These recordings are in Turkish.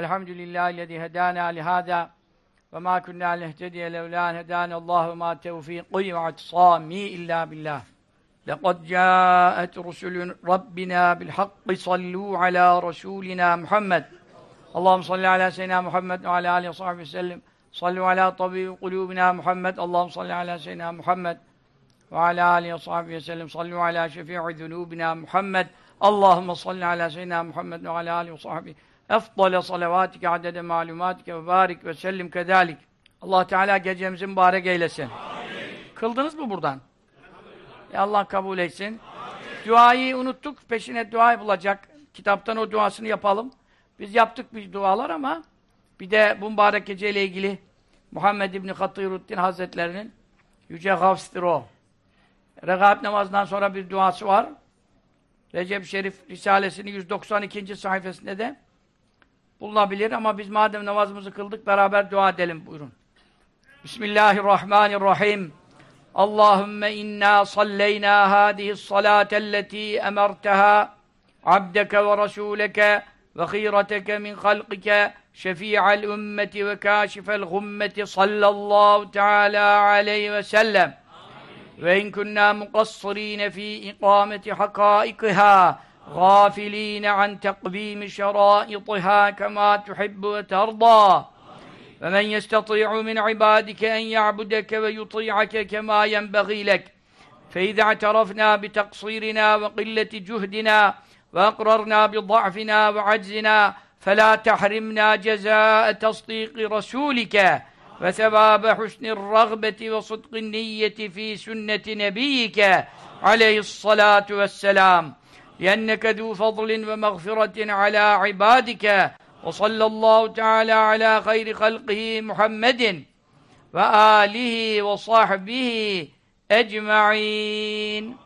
Elhamdülillahi hedâna lihâdâ ve mâ kunnâ lehtediye levlân hedâne Allahu mâ tevfîqî ve atsâmî illâ billah. لقد جاءت رسل ربنا بالحق صلوا على رسولنا محمد. اللهم صل على سيدنا محمد وعلى آله وصحبه وسلم. صلوا على طبيب قلوبنا محمد. اللهم صل على سيدنا محمد وعلى آله وصحبه وسلم. صلوا على شفيع ذنوبنا محمد. اللهم صل على سيدنا محمد وعلى آله وصحبه Efdale salavatike adede malumatike ve barik ve sellim kedalik. Allah Teala gecemizi mübarek eylesin. Amin. Kıldınız mı buradan? Ya Allah kabul etsin. Amin. Duayı unuttuk. Peşine dua bulacak. Kitaptan o duasını yapalım. Biz yaptık bir dualar ama bir de bu mübarek geceyle ilgili Muhammed İbni Hatiruddin Hazretlerinin Yüce Gavs'tir o. Regaib namazından sonra bir duası var. Recep Şerif Risalesi'nin 192. sayfasında de bulunabilir ama biz madem namazımızı kıldık beraber dua edelim buyurun. Bismillahirrahmanirrahim. Allahümme inna salleyna hâzihi salâtelleti emerteha abdeke ve rasûleke ve khîreteke min halqike şefî'al ümmeti ve kâşifel gummeti sallallahu teâlâ aleyhi ve sellem ve in kunnâ mukassirîne fî ikâmeti hakâikihâ غافلين عن تقديم شرائطها كما تحب وترضى. ومن يستطيع من عبادك أن يعبدك ويطيعك كما ينبغي لك فإذا اعترفنا بتقصيرنا وقلة جهدنا وأقررنا بضعفنا وعجزنا فلا تحرمنا جزاء تصديق رسولك وثواب حسن الرغبة وصدق النية في سنة نبيك عليه الصلاة والسلام. yenneke du fadlin ve mağfiretin ala ibadike ve sallallahu teala ala hayri halqihi Muhammedin ve alihi ve sahbihi ecma'in.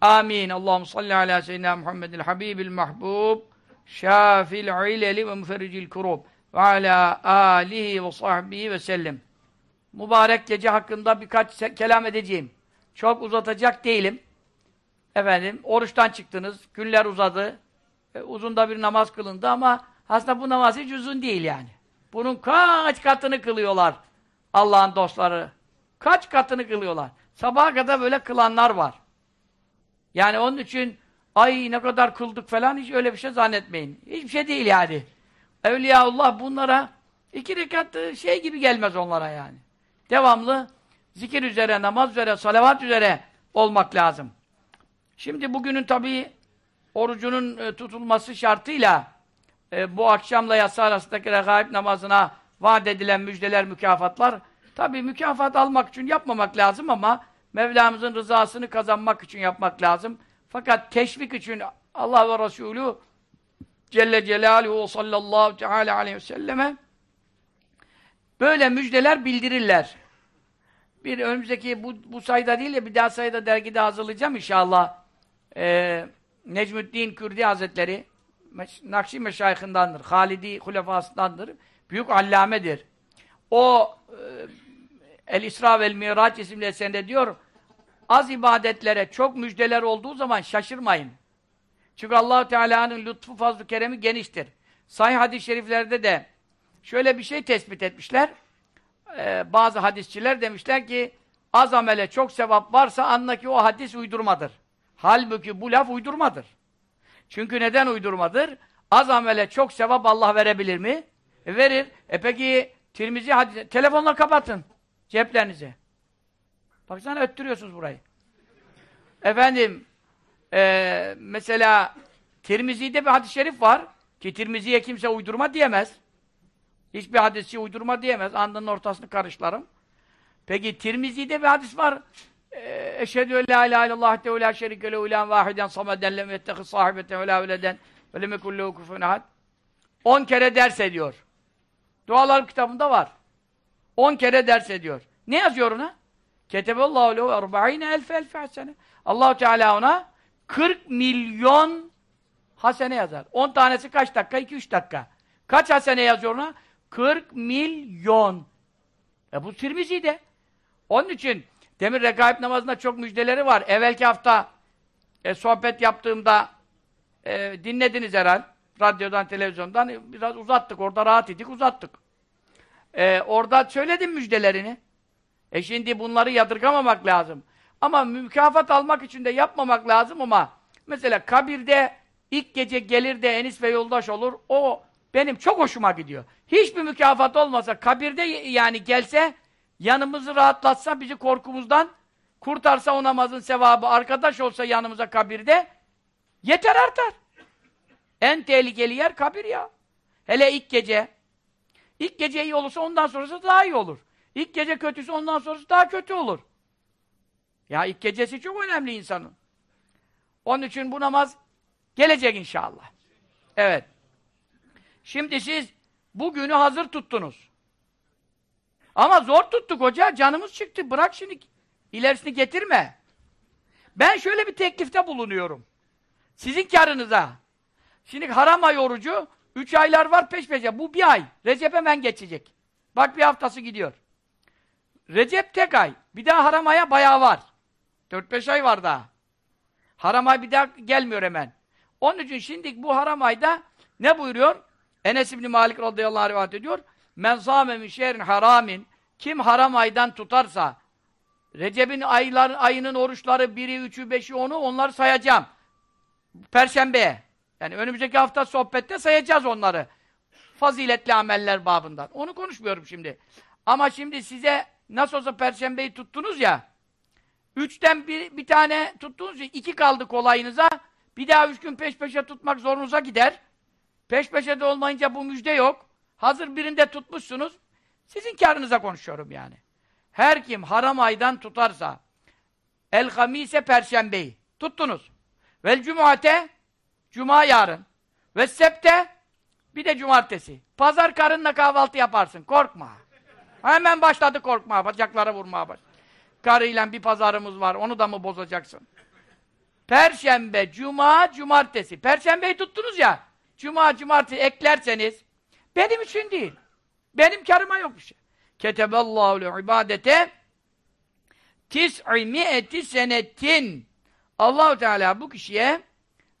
Amin. Allahum salli ala seyyidina Muhammedil Habibil Mahbub, şafil ileli ve müferricil kurub ve ala alihi ve sahbihi ve sellem. Mübarek gece hakkında birkaç kelam edeceğim. Çok uzatacak değilim. Efendim, oruçtan çıktınız, günler uzadı, e, uzun da bir namaz kılındı ama aslında bu namaz hiç uzun değil yani. Bunun kaç katını kılıyorlar Allah'ın dostları. Kaç katını kılıyorlar. Sabaha kadar böyle kılanlar var. Yani onun için ay ne kadar kıldık falan hiç öyle bir şey zannetmeyin. Hiçbir şey değil yani. Evliyaullah bunlara iki rekat şey gibi gelmez onlara yani. Devamlı zikir üzere, namaz üzere, salavat üzere olmak lazım. Şimdi bugünün tabii orucunun e, tutulması şartıyla e, bu akşamla yatsı arasındaki regaib namazına vaat edilen müjdeler, mükafatlar tabii mükafat almak için yapmamak lazım ama Mevlamızın rızasını kazanmak için yapmak lazım. Fakat teşvik için Allah ve Resulü Celle Celaluhu sallallahu teala aleyhi ve selleme böyle müjdeler bildirirler. Bir önümüzdeki bu, bu sayıda değil de bir daha sayıda dergide hazırlayacağım inşallah. Ee, Necmüddin Kürdi Hazretleri Nakşi meşayihindandır. Halidi hulefasındandır. Büyük allamedir. O e, El-İsra vel Miraç isimli eserinde diyor az ibadetlere çok müjdeler olduğu zaman şaşırmayın. Çünkü allah Teala'nın lütfu, fazl keremi geniştir. Sahih hadis-i şeriflerde de şöyle bir şey tespit etmişler. Ee, bazı hadisçiler demişler ki az amele çok sevap varsa anla ki o hadis uydurmadır. Halbuki bu laf uydurmadır. Çünkü neden uydurmadır? Az amele çok sevap Allah verebilir mi? E verir. E peki Tirmizi hadis telefonla kapatın ceplerinizi. Baksana öttürüyorsunuz burayı. Efendim e, mesela Tirmizi'de bir hadis-i şerif var ki Tirmizi'ye kimse uydurma diyemez. Hiçbir hadisi uydurma diyemez. Andının ortasını karışlarım. Peki Tirmizi'de bir hadis var. Eşhedü en la ilahe illallah ve la şerike lehu ilahen vahiden sameden lem yettehi sahibeten ve la veleden ve lem yekun lehu ahad. 10 kere ders ediyor. Dualar kitabında var. 10 kere ders ediyor. Ne yazıyor ona? Keteballahu lehu erba'ine elfe elfe hasene. allah Teala ona 40 milyon hasene yazar. 10 tanesi kaç dakika? 2-3 dakika. Kaç hasene yazıyor ona? 40 milyon. E bu Tirmizi'de. Onun için demin rekaip namazında çok müjdeleri var. Evvelki hafta e, sohbet yaptığımda e, dinlediniz herhal. radyodan, televizyondan biraz uzattık. Orada rahat idik, uzattık. Ee, orada söyledim müjdelerini. E şimdi bunları yadırgamamak lazım. Ama mükafat almak için de yapmamak lazım ama mesela kabirde ilk gece gelir de Enis ve yoldaş olur. O benim çok hoşuma gidiyor. Hiçbir mükafat olmasa kabirde yani gelse yanımızı rahatlatsa bizi korkumuzdan kurtarsa o namazın sevabı arkadaş olsa yanımıza kabirde yeter artar. En tehlikeli yer kabir ya. Hele ilk gece. İlk gece iyi olursa ondan sonrası daha iyi olur. İlk gece kötüyse ondan sonrası daha kötü olur. Ya ilk gecesi çok önemli insanın. Onun için bu namaz gelecek inşallah. Evet. Şimdi siz bugünü hazır tuttunuz. Ama zor tuttuk hoca, canımız çıktı. Bırak şimdi ilerisini getirme. Ben şöyle bir teklifte bulunuyorum. Sizin karınıza. Şimdi haram ay orucu, üç aylar var peş peşe. Bu bir ay. Recep hemen geçecek. Bak bir haftası gidiyor. Recep tek ay. Bir daha haram aya bayağı var. Dört beş ay var daha. Haram ay bir daha gelmiyor hemen. Onun için şimdi bu haram ayda ne buyuruyor? Enes İbni Malik radıyallahu anh rivayet ediyor. Men zâme min şehrin haramin kim haram aydan tutarsa Recep'in aylar, ayının oruçları biri, üçü, beşi, onu onları sayacağım. Perşembeye. Yani önümüzdeki hafta sohbette sayacağız onları. Faziletli ameller babından. Onu konuşmuyorum şimdi. Ama şimdi size nasıl olsa perşembeyi tuttunuz ya üçten bir, bir tane tuttunuz ya iki kaldı kolayınıza bir daha üç gün peş peşe tutmak zorunuza gider. Peş peşe de olmayınca bu müjde yok. Hazır birinde tutmuşsunuz. Sizin karınıza konuşuyorum yani. Her kim haram aydan tutarsa el hamise perşembeyi tuttunuz. Vel cumate cuma yarın. Ve septe bir de cumartesi. Pazar karınla kahvaltı yaparsın. Korkma. Hemen başladı korkma. Bacaklara vurmaya başladı. Karıyla bir pazarımız var. Onu da mı bozacaksın? Perşembe, cuma, cumartesi. Perşembeyi tuttunuz ya. Cuma, cumartesi eklerseniz benim için değil. Benim karıma yok bir şey. Keteballahu le ibadete tis'i mi'eti senetin Allahu Teala bu kişiye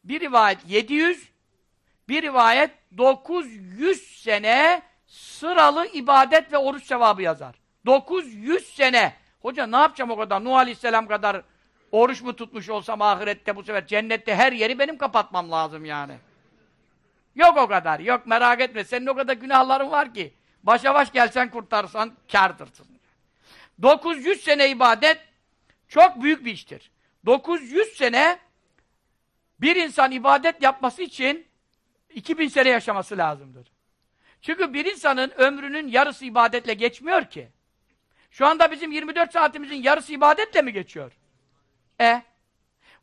bir rivayet 700 bir rivayet 900 sene sıralı ibadet ve oruç sevabı yazar. 900 sene. Hoca ne yapacağım o kadar? Nuh Aleyhisselam kadar oruç mu tutmuş olsam ahirette bu sefer cennette her yeri benim kapatmam lazım yani. Yok o kadar. Yok merak etme. Senin o kadar günahların var ki. Başa baş gelsen kurtarsan kârdırsın. 900 sene ibadet çok büyük bir iştir. 900 sene bir insan ibadet yapması için 2000 sene yaşaması lazımdır. Çünkü bir insanın ömrünün yarısı ibadetle geçmiyor ki. Şu anda bizim 24 saatimizin yarısı ibadetle mi geçiyor? E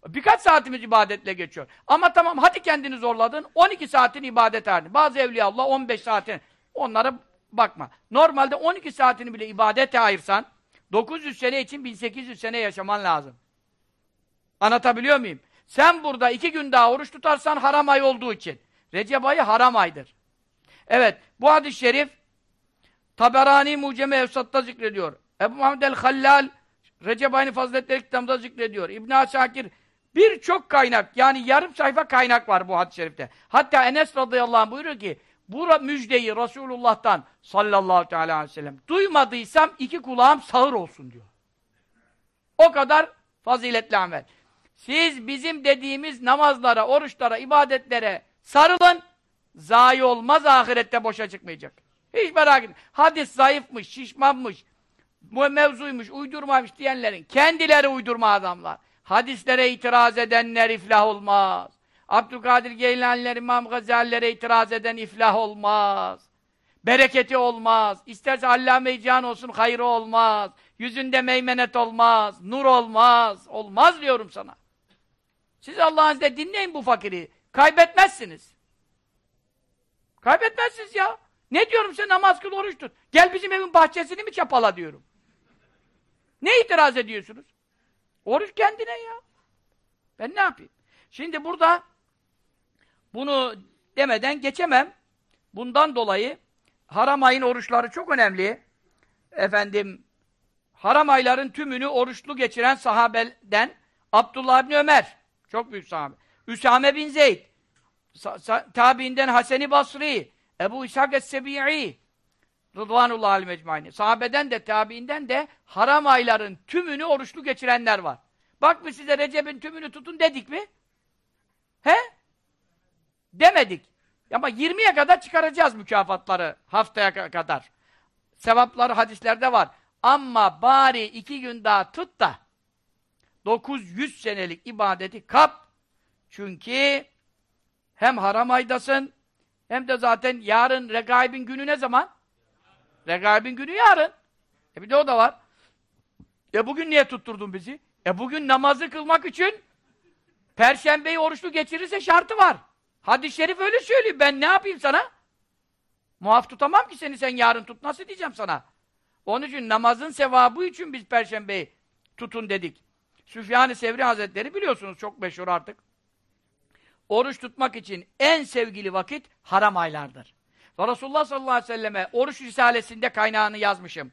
Birkaç saatimiz ibadetle geçiyor. Ama tamam hadi kendini zorladın 12 saatin ibadet halini. Bazı evliya Allah 15 saatin. Onlara bakma. Normalde 12 saatini bile ibadete ayırsan 900 sene için 1800 sene yaşaman lazım. Anlatabiliyor muyum? Sen burada iki gün daha oruç tutarsan haram ay olduğu için. Recep ayı haram aydır. Evet, bu hadis-i şerif Taberani Muceme Evsat'ta zikrediyor. Ebu Muhammed el-Hallal Recep ayını faziletleri kitabında zikrediyor. İbn Asakir birçok kaynak, yani yarım sayfa kaynak var bu hadis-i şerifte. Hatta Enes radıyallahu anh buyuruyor ki, bu müjdeyi Resulullah'tan sallallahu teala aleyhi ve sellem duymadıysam iki kulağım sağır olsun diyor. O kadar faziletli amel. Siz bizim dediğimiz namazlara, oruçlara, ibadetlere sarılın, zayi olmaz ahirette boşa çıkmayacak. Hiç merak etmeyin. Hadis zayıfmış, şişmanmış, mevzuymuş, uydurmamış diyenlerin kendileri uydurma adamlar. Hadislere itiraz edenler iflah olmaz. Abdülkadir Geylaniler, İmam Gazali'lere itiraz eden iflah olmaz. Bereketi olmaz. İsterse allame can olsun, hayrı olmaz. Yüzünde meymenet olmaz, nur olmaz. Olmaz diyorum sana. Siz Allah'ın izniyle dinleyin bu fakiri. Kaybetmezsiniz. Kaybetmezsiniz ya. Ne diyorum sen namaz kıl, oruç tut. Gel bizim evin bahçesini mi çapala diyorum. Ne itiraz ediyorsunuz? Oruç kendine ya. Ben ne yapayım? Şimdi burada bunu demeden geçemem. Bundan dolayı haram ayın oruçları çok önemli. Efendim haram ayların tümünü oruçlu geçiren sahabeden Abdullah bin Ömer çok büyük sahabe. Üsame bin Zeyd tabiinden Hasan-ı Basri, Ebu İshak Es-Sebi'i, Rıdvanullah alim ecmaini. Sahabeden de, tabiinden de haram ayların tümünü oruçlu geçirenler var. Bak biz size Recep'in tümünü tutun dedik mi? He? Demedik. Ama 20'ye kadar çıkaracağız mükafatları haftaya ka- kadar. Sevapları hadislerde var. Ama bari iki gün daha tut da 900 senelik ibadeti kap. Çünkü hem haram aydasın hem de zaten yarın regaibin günü ne zaman? Regaibin günü yarın. E bir de o da var. E bugün niye tutturdun bizi? E bugün namazı kılmak için Perşembeyi oruçlu geçirirse şartı var. Hadis-i şerif öyle söylüyor. Ben ne yapayım sana? Muaf tutamam ki seni sen yarın tut. Nasıl diyeceğim sana? Onun için namazın sevabı için biz Perşembeyi tutun dedik. Süfyan-ı Sevri Hazretleri biliyorsunuz çok meşhur artık. Oruç tutmak için en sevgili vakit haram aylardır. Ve Resulullah sallallahu aleyhi ve selleme oruç risalesinde kaynağını yazmışım.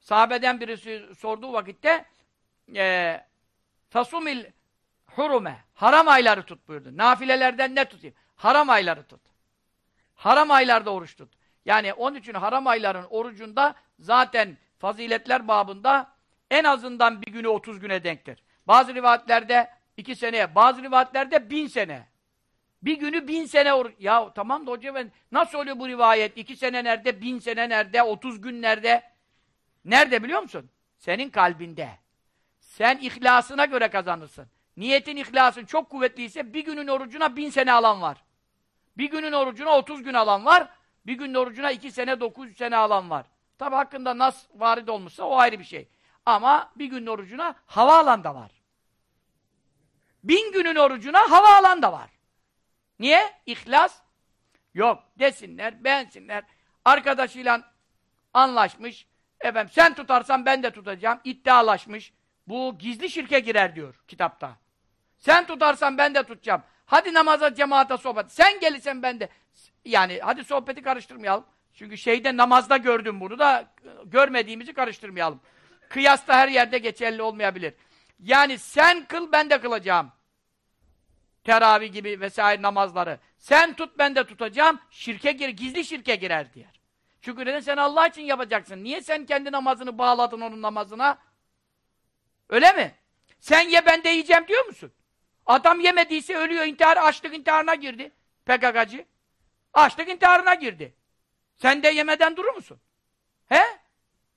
Sahabeden birisi sorduğu vakitte e, Fasumil hurume. Haram ayları tut buyurdu. Nafilelerden ne tutayım? Haram ayları tut. Haram aylarda oruç tut. Yani onun için haram ayların orucunda zaten faziletler babında en azından bir günü 30 güne denktir. Bazı rivayetlerde iki seneye, bazı rivayetlerde bin sene. Bir günü bin sene oruç. Ya tamam da hoca nasıl oluyor bu rivayet? İki sene nerede, bin sene nerede, 30 gün nerede? Nerede biliyor musun? Senin kalbinde. Sen ihlasına göre kazanırsın. Niyetin ihlasın çok kuvvetliyse bir günün orucuna bin sene alan var. Bir günün orucuna 30 gün alan var. Bir günün orucuna 2 sene 9 sene alan var. Tabi hakkında nas varid olmuşsa o ayrı bir şey. Ama bir günün orucuna hava alan da var. Bin günün orucuna hava alan da var. Niye? İhlas yok. Desinler, beğensinler. Arkadaşıyla anlaşmış. Efendim sen tutarsan ben de tutacağım. İddialaşmış. Bu gizli şirke girer diyor kitapta. Sen tutarsan ben de tutacağım. Hadi namaza, cemaate, sohbet. Sen gelirsen ben de. Yani hadi sohbeti karıştırmayalım. Çünkü şeyde namazda gördüm bunu da görmediğimizi karıştırmayalım. Kıyasta her yerde geçerli olmayabilir. Yani sen kıl ben de kılacağım. Teravih gibi vesaire namazları. Sen tut ben de tutacağım. Şirke gir, gizli şirke girer diyor. Çünkü neden sen Allah için yapacaksın? Niye sen kendi namazını bağladın onun namazına? Öyle mi? Sen ye ben de yiyeceğim diyor musun? Adam yemediyse ölüyor intihar, açlık intiharına girdi. PKK'cı. Açlık intiharına girdi. Sen de yemeden durur musun? He?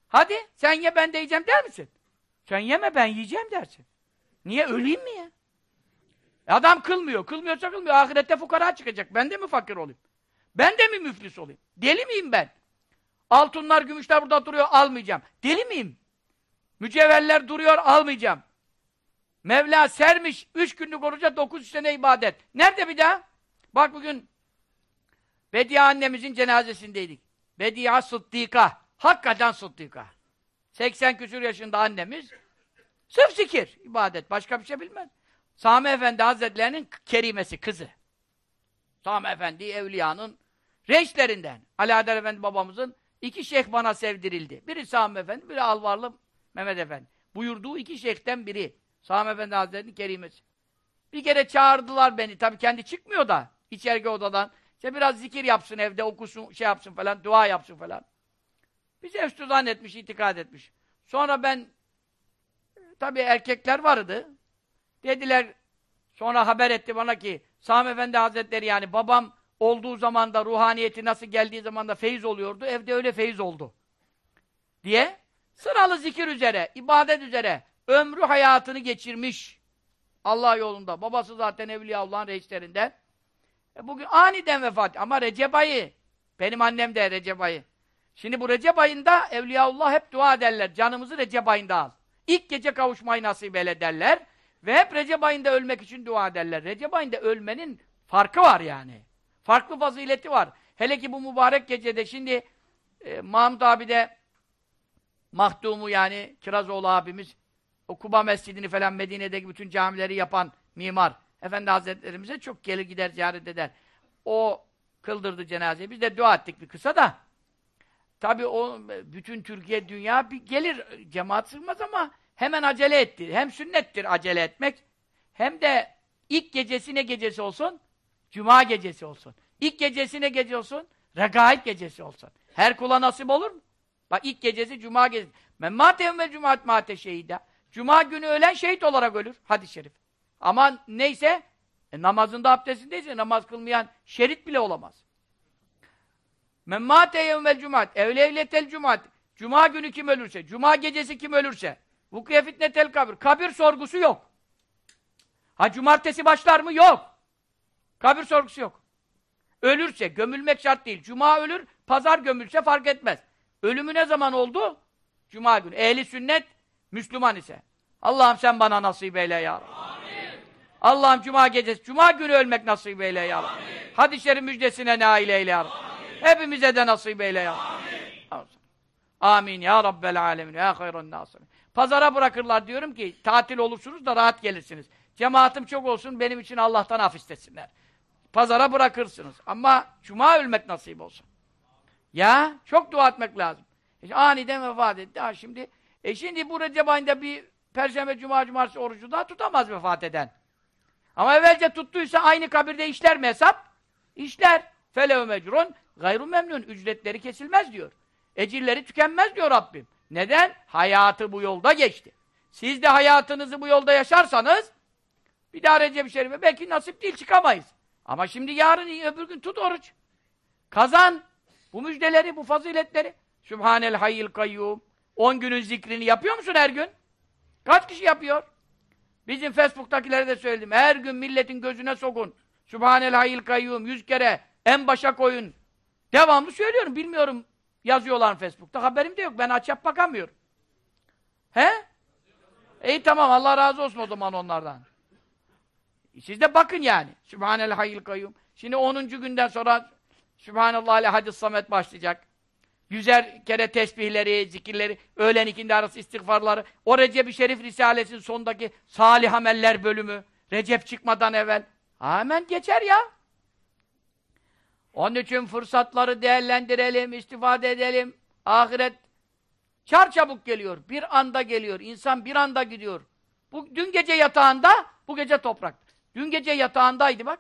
Hadi sen ye ben de yiyeceğim der misin? Sen yeme ben yiyeceğim dersin. Niye öleyim mi ya? Adam kılmıyor. Kılmıyorsa kılmıyor. Ahirette fukara çıkacak. Ben de mi fakir olayım? Ben de mi müflis olayım? Deli miyim ben? Altınlar, gümüşler burada duruyor, almayacağım. Deli miyim? Mücevherler duruyor, almayacağım. Mevla sermiş, üç günlük oruca dokuz sene ibadet. Nerede bir daha? Bak bugün Bediye annemizin cenazesindeydik. Bediye Sıddika. Hakikaten Sıddika. 80 küsur yaşında annemiz. Sırf zikir, ibadet. Başka bir şey bilmez. Sami Efendi Hazretlerinin kerimesi, kızı. Sami Efendi Evliya'nın reislerinden. Ali Adar Efendi babamızın iki şeyh bana sevdirildi. Biri Sami Efendi, biri Alvarlı Mehmet Efendi. Buyurduğu iki şeyhten biri. Sami Efendi Hazretleri'nin kerimesi. Bir kere çağırdılar beni. Tabii kendi çıkmıyor da içergi odadan. İşte biraz zikir yapsın evde, okusun, şey yapsın falan, dua yapsın falan. Bize üstüzan etmiş, itikad etmiş. Sonra ben tabii erkekler vardı. Dediler, sonra haber etti bana ki Sami Efendi Hazretleri yani babam olduğu zaman da ruhaniyeti nasıl geldiği zaman da feyiz oluyordu. Evde öyle feyiz oldu. Diye sıralı zikir üzere, ibadet üzere ömrü hayatını geçirmiş. Allah yolunda. Babası zaten Evliyaullah'ın reislerinden. E bugün aniden vefat. Ama Recep ayı. Benim annem de Recep ayı. Şimdi bu Recep ayında Evliyaullah hep dua ederler. Canımızı Recep ayında al. İlk gece kavuşmayı nasip eyle derler. Ve hep Recep ayında ölmek için dua ederler. Recep ayında ölmenin farkı var yani. Farklı fazileti var. Hele ki bu mübarek gecede şimdi e, Mahmut abi de Mahdumu yani Kirazoğlu abimiz o Kuba Mescidini falan Medine'deki bütün camileri yapan mimar. Efendi Hazretlerimize çok gelir gider ziyaret eder. O kıldırdı cenazeyi. Biz de dua ettik bir kısa da. Tabii o bütün Türkiye, dünya bir gelir cemaat sığmaz ama hemen acele etti. Hem sünnettir acele etmek hem de ilk gecesi ne gecesi olsun? Cuma gecesi olsun. İlk gecesi ne gece olsun? Regaib gecesi olsun. Her kula nasip olur mu? Bak ilk gecesi Cuma gecesi. Men mâte yevmel cumaat mâte şehide. Cuma günü ölen şehit olarak ölür. Hadis-i şerif. Ama neyse e, namazında abdestindeyse namaz kılmayan şerit bile olamaz. Men mâte yevmel cumaat. Evle evletel cumaat. Cuma günü kim ölürse, cuma gecesi kim ölürse. Vukuye fitnetel kabir. Kabir sorgusu yok. Ha cumartesi başlar mı? Yok. Kabir sorgusu yok. Ölürse, gömülmek şart değil. Cuma ölür, pazar gömülse fark etmez. Ölümü ne zaman oldu? Cuma günü. Ehli sünnet, Müslüman ise. Allah'ım sen bana nasip eyle ya Allah'ım cuma gecesi, cuma günü ölmek nasip eyle ya Rabbi. Hadisleri müjdesine nail eyle ya Rabbi. Hepimize de nasip eyle ya Rabbi. Amin ya Rabbel alemin ya hayran nasirin. Pazara bırakırlar diyorum ki tatil olursunuz da rahat gelirsiniz. Cemaatim çok olsun benim için Allah'tan af istesinler. Pazara bırakırsınız. Ama cuma ölmek nasip olsun. Ya çok dua etmek lazım. E, aniden vefat etti. Ha şimdi e şimdi bu Recep ayında bir Perşembe, Cuma, Cumartesi orucu da tutamaz vefat eden. Ama evvelce tuttuysa aynı kabirde işler mi hesap? İşler. Felev mecrun gayru memnun. Ücretleri kesilmez diyor. Ecirleri tükenmez diyor Rabbim. Neden? Hayatı bu yolda geçti. Siz de hayatınızı bu yolda yaşarsanız bir daha Recep-i Şerif'e belki nasip değil çıkamayız. Ama şimdi yarın öbür gün tut oruç. Kazan. Bu müjdeleri, bu faziletleri. Sübhanel hayyil kayyum. 10 günün zikrini yapıyor musun her gün? Kaç kişi yapıyor? Bizim Facebook'takilere de söyledim. Her gün milletin gözüne sokun. Sübhanel hayyil kayyum. Yüz kere en başa koyun. Devamlı söylüyorum. Bilmiyorum yazıyorlar Facebook'ta. Haberim de yok. Ben açıp bakamıyorum. He? İyi tamam. Allah razı olsun o zaman onlardan. Siz de bakın yani. Sübhanel hayyil kayyum. Şimdi 10. günden sonra Sübhanallah ile hadis samet başlayacak. Yüzer kere tesbihleri, zikirleri, öğlen ikindi arası istiğfarları, o Recep-i Şerif Risalesi'nin sondaki salih ameller bölümü, Recep çıkmadan evvel. Hemen geçer ya. Onun için fırsatları değerlendirelim, istifade edelim. Ahiret çar çabuk geliyor, bir anda geliyor. İnsan bir anda gidiyor. Bu dün gece yatağında, bu gece toprak. Dün gece yatağındaydı bak.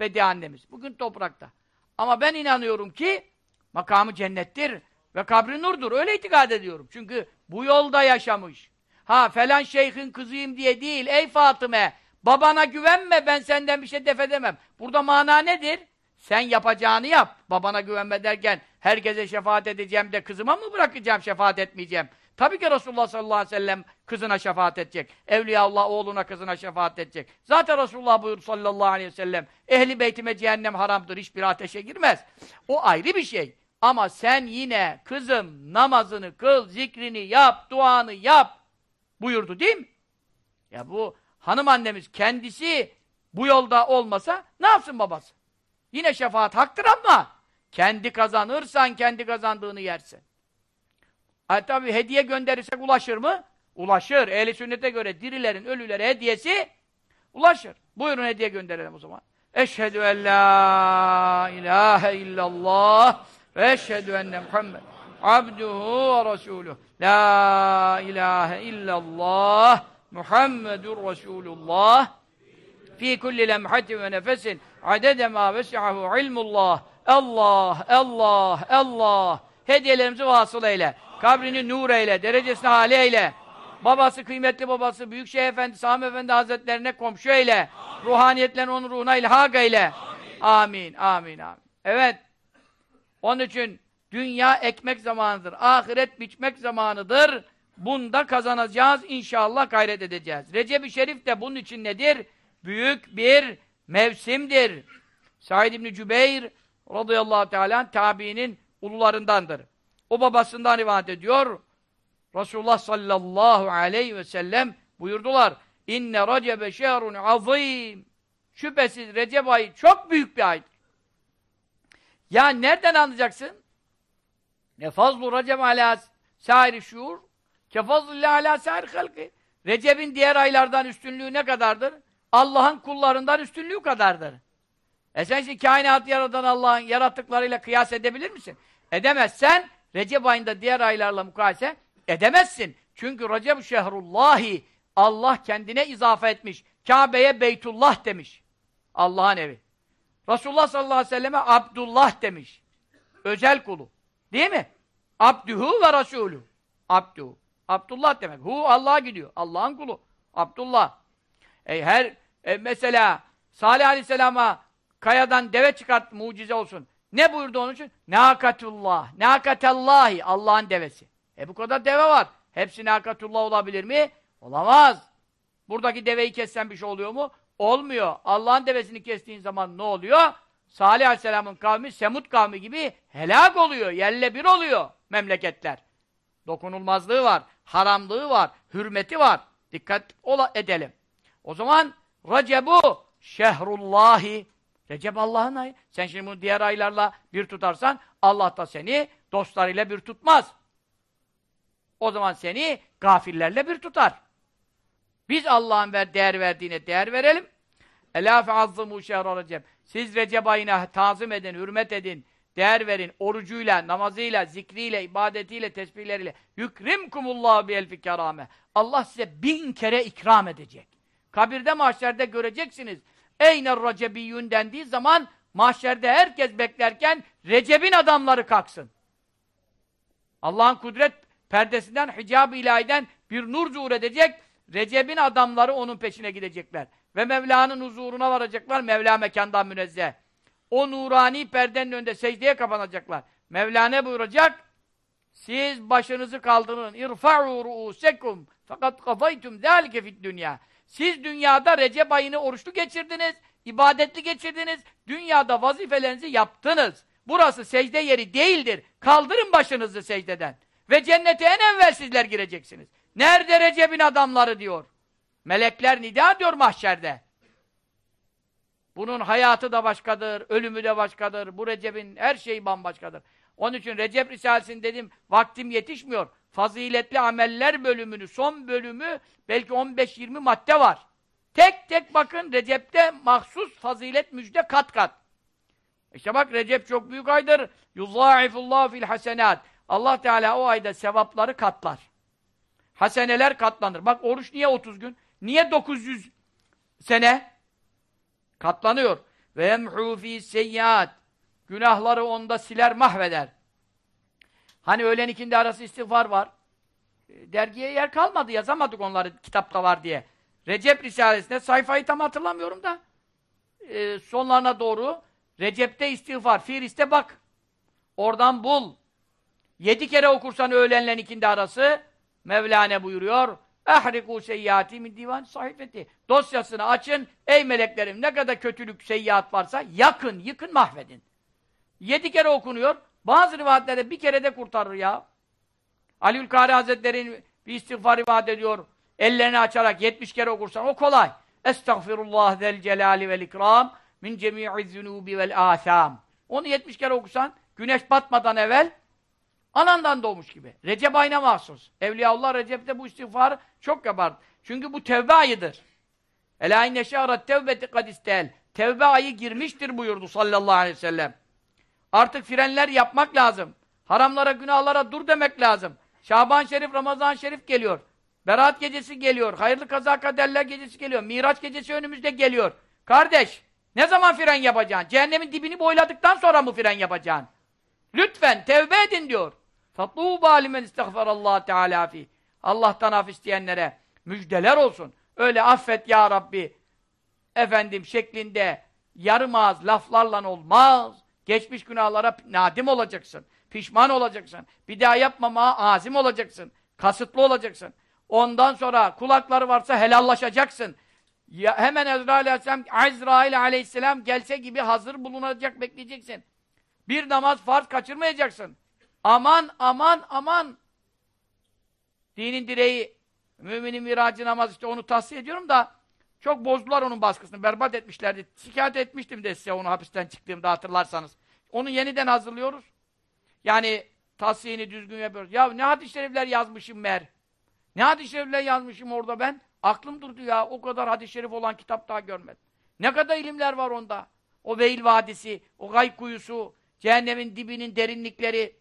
Bedi annemiz. Bugün toprakta. Ama ben inanıyorum ki makamı cennettir ve kabri nurdur. Öyle itikad ediyorum. Çünkü bu yolda yaşamış. Ha falan şeyhin kızıyım diye değil. Ey Fatıme babana güvenme ben senden bir şey defedemem. Burada mana nedir? Sen yapacağını yap. Babana güvenme derken herkese şefaat edeceğim de kızıma mı bırakacağım şefaat etmeyeceğim? Tabii ki Resulullah sallallahu aleyhi ve sellem kızına şefaat edecek. Evliyaullah oğluna kızına şefaat edecek. Zaten Resulullah buyur sallallahu aleyhi ve sellem ehli beytime cehennem haramdır. Hiçbir ateşe girmez. O ayrı bir şey. Ama sen yine kızım namazını kıl, zikrini yap, duanı yap buyurdu değil mi? Ya bu hanım annemiz kendisi bu yolda olmasa ne yapsın babası? Yine şefaat haktır ama kendi kazanırsan kendi kazandığını yersin. Ha tabi hediye gönderirsek ulaşır mı? Ulaşır. Ehli sünnete göre dirilerin ölülere hediyesi ulaşır. Buyurun hediye gönderelim o zaman. Eşhedü en la ilahe illallah ve eşhedü enne Muhammed abduhu ve resuluh. La ilahe illallah Muhammedur Resulullah fi kulli lemhatin ve nefesin adede ma vesi'ahu ilmullah Allah, Allah, Allah hediyelerimizi vasıl eyle. Kabrini nur eyle, derecesini hali eyle. Babası, kıymetli babası, Büyükşehir Efendi, Sami Efendi Hazretlerine komşu eyle. Ruhaniyetlerini onun ruhuna ilhak eyle. Amin, amin, amin. Evet. Onun için dünya ekmek zamanıdır. Ahiret biçmek zamanıdır. Bunda kazanacağız. inşallah gayret edeceğiz. Recep-i Şerif de bunun için nedir? Büyük bir mevsimdir. Said İbni Cübeyr radıyallahu teala tabiinin ulularındandır. O babasından rivayet ediyor. Resulullah sallallahu aleyhi ve sellem buyurdular. İnne recebe şehrun azim. Şüphesiz Recep ayı çok büyük bir aydır. Ya nereden anlayacaksın? Ne fazlu Recep ala sairi şuur kefazlullah ala sair halkı. Recep'in diğer aylardan üstünlüğü ne kadardır? Allah'ın kullarından üstünlüğü kadardır. E sen şimdi kainat yaratan Allah'ın yarattıklarıyla kıyas edebilir misin? Edemezsen Recep ayında diğer aylarla mukayese edemezsin. Çünkü Recep şehrullahi Allah kendine izafe etmiş. Kabe'ye Beytullah demiş. Allah'ın evi. Resulullah sallallahu aleyhi ve selleme Abdullah demiş. Özel kulu. Değil mi? Abdühü ve Resulü. Abdühü. Abdullah demek. Hu Allah'a gidiyor. Allah'ın kulu. Abdullah. E her e mesela Salih Aleyhisselam'a kayadan deve çıkart mucize olsun. Ne buyurdu onun için? Nakatullah. Nakatallahi. Allah'ın devesi. E bu kadar deve var. Hepsi nakatullah olabilir mi? Olamaz. Buradaki deveyi kessen bir şey oluyor mu? Olmuyor. Allah'ın devesini kestiğin zaman ne oluyor? Salih Aleyhisselam'ın kavmi, Semud kavmi gibi helak oluyor. Yerle bir oluyor memleketler. Dokunulmazlığı var, haramlığı var, hürmeti var. Dikkat edelim. O zaman Recebu şehrullahi. Recep Allah'ın ayı. Sen şimdi bunu diğer aylarla bir tutarsan Allah da seni dostlarıyla bir tutmaz. O zaman seni gafillerle bir tutar. Biz Allah'ın ver, değer verdiğine değer verelim. Elâ feazzimu şehra recep. Siz Recep ayına tazim edin, hürmet edin, değer verin. Orucuyla, namazıyla, zikriyle, ibadetiyle, tesbihleriyle. Yükrimkumullahu bi elfi kerame. Allah size bin kere ikram edecek. Kabirde, mahşerde göreceksiniz. Eyner recebiyyün dendiği zaman mahşerde herkes beklerken Recep'in adamları kalksın. Allah'ın kudret perdesinden, hicab-ı ilahiden bir nur zuhur edecek. Recep'in adamları onun peşine gidecekler. Ve Mevla'nın huzuruna varacaklar. Mevla mekandan münezzeh. O nurani perdenin önünde secdeye kapanacaklar. Mevla ne buyuracak? Siz başınızı kaldırın. İrfa'u ru'usekum fakat kafaytum zâlike fid dünya. Siz dünyada Recep ayını oruçlu geçirdiniz, ibadetli geçirdiniz, dünyada vazifelerinizi yaptınız. Burası secde yeri değildir. Kaldırın başınızı secdeden. Ve cennete en evvel sizler gireceksiniz. Nerede Recep'in adamları diyor. Melekler nida diyor mahşerde. Bunun hayatı da başkadır, ölümü de başkadır. Bu Recep'in her şeyi bambaşkadır. Onun için Recep Risalesi'ni dedim, vaktim yetişmiyor. Faziletli ameller bölümünü, son bölümü belki 15-20 madde var. Tek tek bakın Recep'te mahsus fazilet müjde kat kat. İşte bak Recep çok büyük aydır. Yuzâifullah fil hasenat. Allah Teala o ayda sevapları katlar. Haseneler katlanır. Bak oruç niye 30 gün? Niye 900 sene? Katlanıyor. Ve yemhû fî seyyiat. Günahları onda siler, mahveder. Hani öğlen ikindi arası istiğfar var. E, dergiye yer kalmadı, yazamadık onları kitapta var diye. Recep Risalesi'nde sayfayı tam hatırlamıyorum da e, sonlarına doğru Recep'te istiğfar, Firis'te bak. Oradan bul. Yedi kere okursan öğlenle ikindi arası Mevlane buyuruyor. Ehriku seyyati min divan sahifeti. Dosyasını açın. Ey meleklerim ne kadar kötülük seyyiat varsa yakın, yıkın, mahvedin. Yedi kere okunuyor. Bazı rivayetlerde bir kere de kurtarır ya. Aliül Kari Hazretleri'nin bir istiğfar rivayet ediyor. Ellerini açarak yetmiş kere okursan o kolay. Estağfirullah zel celali vel ikram min cemi'i zunubi vel asam. Onu yetmiş kere okursan güneş batmadan evvel Anandan doğmuş gibi. Recep ayına mahsus. Evliyaullah Recep'te bu istiğfarı çok yapar. Çünkü bu tevbe ayıdır. Ela inne şehret tevbeti kadistel. Tevbe ayı girmiştir buyurdu sallallahu aleyhi ve sellem. Artık frenler yapmak lazım. Haramlara, günahlara dur demek lazım. Şaban Şerif, Ramazan Şerif geliyor. Berat gecesi geliyor. Hayırlı kaza kaderler gecesi geliyor. Miraç gecesi önümüzde geliyor. Kardeş, ne zaman fren yapacaksın? Cehennemin dibini boyladıktan sonra mı fren yapacaksın? Lütfen tevbe edin diyor. Fatluba limen Allah Teala fi. Allah'tan af isteyenlere müjdeler olsun. Öyle affet ya Rabbi efendim şeklinde yarım ağız laflarla olmaz. Geçmiş günahlara nadim olacaksın. Pişman olacaksın. Bir daha yapmamaya azim olacaksın. Kasıtlı olacaksın. Ondan sonra kulakları varsa helallaşacaksın. Ya, hemen Ezrail Aleyhisselam, Azrail Aleyhisselam gelse gibi hazır bulunacak, bekleyeceksin. Bir namaz farz kaçırmayacaksın. Aman aman aman. Dinin direği, müminin miracı namaz işte onu tavsiye ediyorum da çok bozdular onun baskısını, berbat etmişlerdi. Şikayet etmiştim de size onu hapisten çıktığımda hatırlarsanız. Onu yeniden hazırlıyoruz. Yani tasihini düzgün yapıyoruz. Ya ne hadis-i şerifler yazmışım mer. Ne hadis-i şerifler yazmışım orada ben. Aklım durdu ya. O kadar hadis-i şerif olan kitap daha görmedim. Ne kadar ilimler var onda. O Veil Vadisi, o Gay Kuyusu, cehennemin dibinin derinlikleri,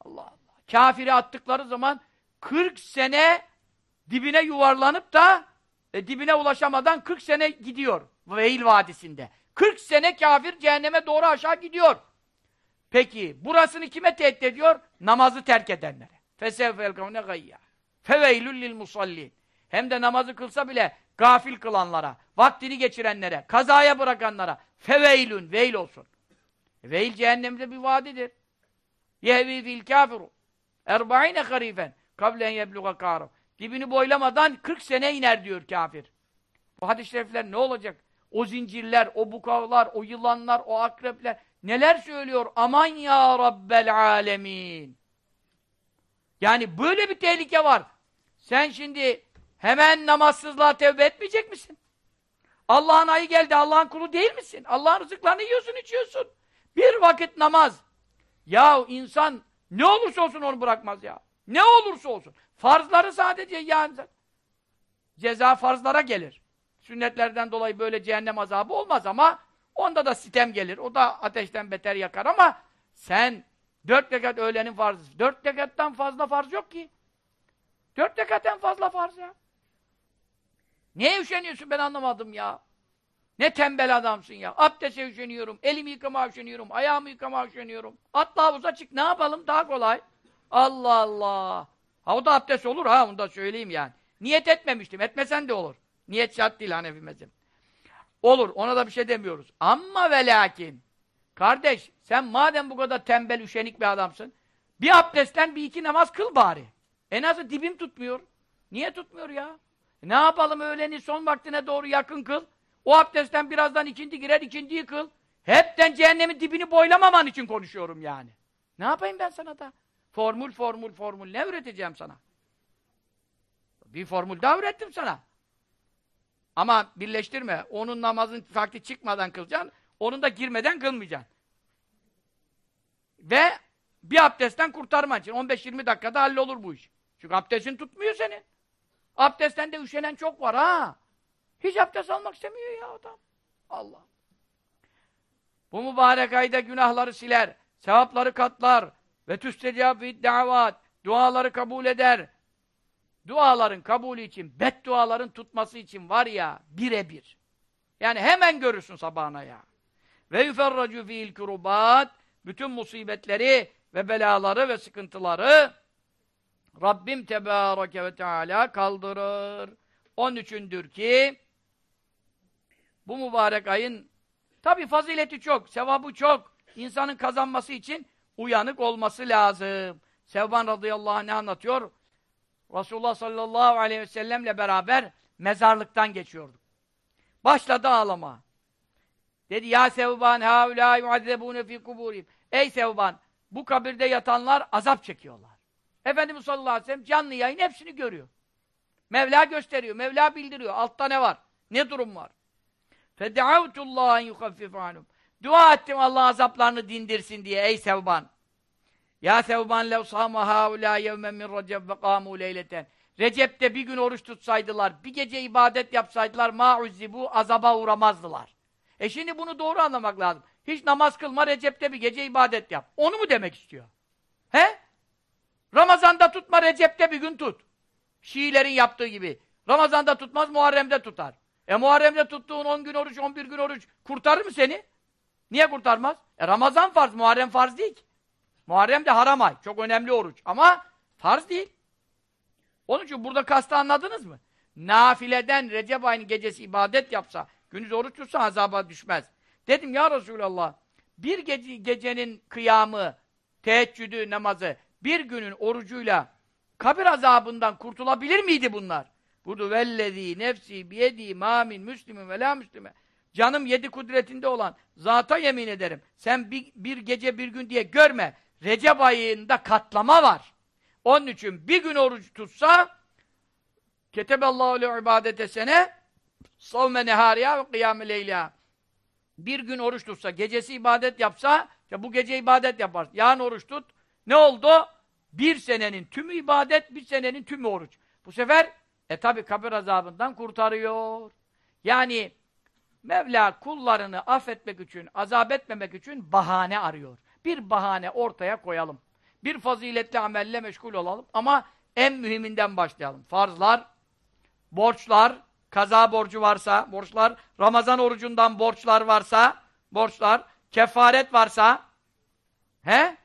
Allah Allah. Kafiri attıkları zaman 40 sene dibine yuvarlanıp da e, dibine ulaşamadan 40 sene gidiyor Veil Vadisi'nde. 40 sene kafir cehenneme doğru aşağı gidiyor. Peki burasını kime tehdit ediyor? Namazı terk edenlere. Fesevfe elkavne gayya. Feveylül lil musallin. Hem de namazı kılsa bile gafil kılanlara, vaktini geçirenlere, kazaya bırakanlara feveylün, veil olsun. Veil cehennemde bir vadidir. Yehvi fil kafiru. Erba'ine harifen. Kablen yebluğa kâru. Dibini boylamadan 40 sene iner diyor kafir. Bu hadis-i şerifler ne olacak? O zincirler, o bukavlar, o yılanlar, o akrepler neler söylüyor? Aman ya Rabbel alemin. Yani böyle bir tehlike var. Sen şimdi hemen namazsızlığa tevbe etmeyecek misin? Allah'ın ayı geldi, Allah'ın kulu değil misin? Allah'ın rızıklarını yiyorsun, içiyorsun. Bir vakit namaz. Ya insan ne olursa olsun onu bırakmaz ya. Ne olursa olsun. Farzları sadece yani ceza farzlara gelir. Sünnetlerden dolayı böyle cehennem azabı olmaz ama onda da sitem gelir. O da ateşten beter yakar ama sen dört rekat öğlenin farzı. Dört rekattan fazla farz yok ki. Dört rekatten fazla farz ya. Niye üşeniyorsun ben anlamadım ya. Ne tembel adamsın ya. Abdeste üşeniyorum, elimi yıkama üşeniyorum, ayağımı yıkama üşeniyorum. Atla havuza çık, ne yapalım daha kolay. Allah Allah. Ha o da abdest olur ha, onu da söyleyeyim yani. Niyet etmemiştim, etmesen de olur. Niyet şart değil Hanefi mezhep. Olur, ona da bir şey demiyoruz. Ama ve lakin, kardeş, sen madem bu kadar tembel, üşenik bir adamsın, bir abdestten bir iki namaz kıl bari. En azı dibim tutmuyor. Niye tutmuyor ya? E ne yapalım öğleni son vaktine doğru yakın kıl. O abdestten birazdan ikinci girer, ikinciyi kıl. Hepten cehennemin dibini boylamaman için konuşuyorum yani. Ne yapayım ben sana da? Formül, formül, formül. Ne üreteceğim sana? Bir formül daha ürettim sana. Ama birleştirme. Onun namazın vakti çıkmadan kılacaksın. Onun da girmeden kılmayacaksın. Ve bir abdestten kurtarman için 15-20 dakikada hallolur bu iş. Çünkü abdestin tutmuyor senin. Abdestten de üşenen çok var ha. Hiç abdest almak istemiyor ya adam. Allah. Bu mübarek ayda günahları siler, sevapları katlar ve tüstecâb davat duaları kabul eder. Duaların kabulü için, bedduaların tutması için var ya birebir. Yani hemen görürsün sabahına ya. Ve yuferracu fiil kurubat bütün musibetleri ve belaları ve sıkıntıları Rabbim Tebareke ve Teala kaldırır. Onun üçündür ki bu mübarek ayın tabi fazileti çok, sevabı çok. İnsanın kazanması için uyanık olması lazım. Sevban radıyallahu anh ne anlatıyor? Resulullah sallallahu aleyhi ve sellemle beraber mezarlıktan geçiyorduk. Başladı ağlama. Dedi ya Sevban haulâ yuazzebûne fî kubûrihim. Ey Sevban bu kabirde yatanlar azap çekiyorlar. Efendimiz sallallahu aleyhi ve sellem canlı yayın hepsini görüyor. Mevla gösteriyor, Mevla bildiriyor. Altta ne var? Ne durum var? فَدَعَوْتُ اللّٰهَ اَنْ يُخَفِّفَ عَنُمْ Dua ettim Allah azaplarını dindirsin diye ey Sevban. Ya Sevban lev sâma hâulâ yevmen min recep ve kâmû leyleten. Recep'te bir gün oruç tutsaydılar, bir gece ibadet yapsaydılar ma'uzzibu azaba uğramazdılar. E şimdi bunu doğru anlamak lazım. Hiç namaz kılma, Recep'te bir gece ibadet yap. Onu mu demek istiyor? He? Ramazan'da tutma, Recep'te bir gün tut. Şiilerin yaptığı gibi. Ramazan'da tutmaz, Muharrem'de tutar. E Muharrem'de tuttuğun 10 gün oruç, 11 gün oruç kurtarır mı seni? Niye kurtarmaz? E Ramazan farz, Muharrem farz değil. Muharrem de haram ay. Çok önemli oruç. Ama farz değil. Onun için burada kastı anladınız mı? Nafileden Recep ayının gecesi ibadet yapsa, gündüz oruç tutsa azaba düşmez. Dedim ya Resulallah, bir gece, gecenin kıyamı, teheccüdü, namazı, bir günün orucuyla kabir azabından kurtulabilir miydi bunlar? Burada vellezî nefsi biyedî mâ min müslimin ve lâ müslime. Canım yedi kudretinde olan zata yemin ederim. Sen bir, bir gece bir gün diye görme. Recep ayında katlama var. Onun için bir gün oruç tutsa keteballahu le ibadete sene savme nehariya ve kıyame leyla. Bir gün oruç tutsa, gecesi ibadet yapsa, ya bu gece ibadet yapar. Yarın oruç tut. Ne oldu? Bir senenin tümü ibadet, bir senenin tümü oruç. Bu sefer e tabi kabir azabından kurtarıyor. Yani Mevla kullarını affetmek için, azap etmemek için bahane arıyor. Bir bahane ortaya koyalım. Bir faziletli amelle meşgul olalım ama en mühiminden başlayalım. Farzlar, borçlar, kaza borcu varsa, borçlar, Ramazan orucundan borçlar varsa, borçlar, kefaret varsa, he?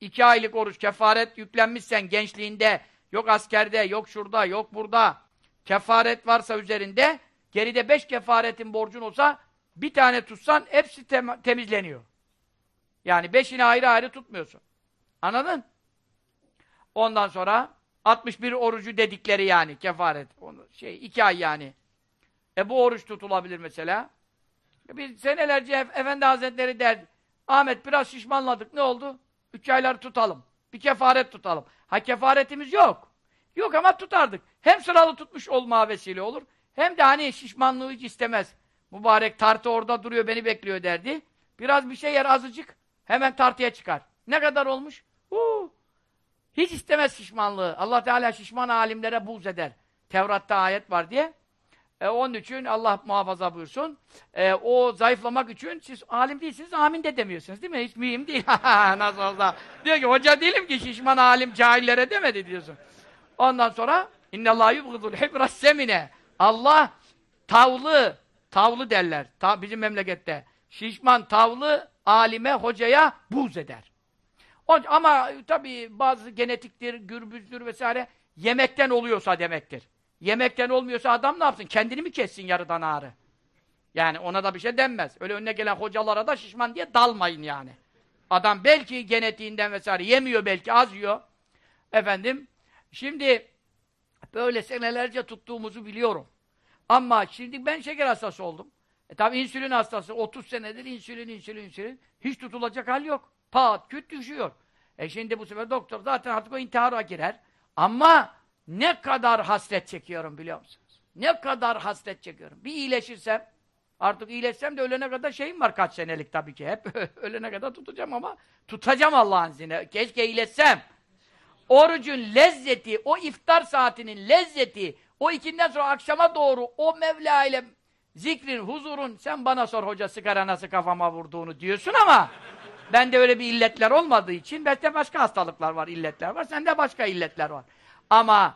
İki aylık oruç, kefaret yüklenmişsen gençliğinde, yok askerde, yok şurada, yok burada, kefaret varsa üzerinde, geride beş kefaretin borcun olsa, bir tane tutsan hepsi tem temizleniyor. Yani beşini ayrı ayrı tutmuyorsun. Anladın? Ondan sonra 61 orucu dedikleri yani kefaret. Onu, şey iki ay yani. E bu oruç tutulabilir mesela. E biz senelerce Ef Efendi Hazretleri derdi. Ahmet biraz şişmanladık. Ne oldu? Üç aylar tutalım. Bir kefaret tutalım. Ha kefaretimiz yok. Yok ama tutardık. Hem sıralı tutmuş olma vesile olur. Hem de hani şişmanlığı hiç istemez. Mübarek tartı orada duruyor beni bekliyor derdi. Biraz bir şey yer azıcık. Hemen tartıya çıkar. Ne kadar olmuş? Huu. Hiç istemez şişmanlığı. Allah Teala şişman alimlere buğz eder. Tevrat'ta ayet var diye. E, onun için Allah muhafaza buyursun. E, o zayıflamak için siz alim değilsiniz, amin de demiyorsunuz değil mi? Hiç mühim değil. Nasıl olsa. Diyor ki hoca değilim ki şişman alim cahillere demedi diyorsun. Ondan sonra innallâhu yubgıdul hibras semine. Allah tavlı, tavlı derler. Ta, bizim memlekette. Şişman tavlı alime, hocaya buz eder. O, ama tabii bazı genetiktir, gürbüzdür vesaire yemekten oluyorsa demektir. Yemekten olmuyorsa adam ne yapsın? Kendini mi kessin yarıdan ağrı? Yani ona da bir şey denmez. Öyle önüne gelen hocalara da şişman diye dalmayın yani. Adam belki genetiğinden vesaire yemiyor belki az yiyor. Efendim şimdi böyle senelerce tuttuğumuzu biliyorum. Ama şimdi ben şeker hastası oldum. E tabi insülin hastası 30 senedir insülin insülin insülin hiç tutulacak hal yok. Pat küt düşüyor. E şimdi bu sefer doktor zaten artık o intihara girer. Ama ne kadar hasret çekiyorum biliyor musunuz? Ne kadar hasret çekiyorum. Bir iyileşirsem, artık iyileşsem de ölene kadar şeyim var kaç senelik tabii ki. Hep ölene kadar tutacağım ama tutacağım Allah'ın izniyle. Keşke iyileşsem. Orucun lezzeti, o iftar saatinin lezzeti, o ikinden sonra akşama doğru o Mevla ile zikrin, huzurun, sen bana sor hoca sigara nasıl kafama vurduğunu diyorsun ama bende öyle bir illetler olmadığı için bende başka hastalıklar var, illetler var. Sende başka illetler var. Ama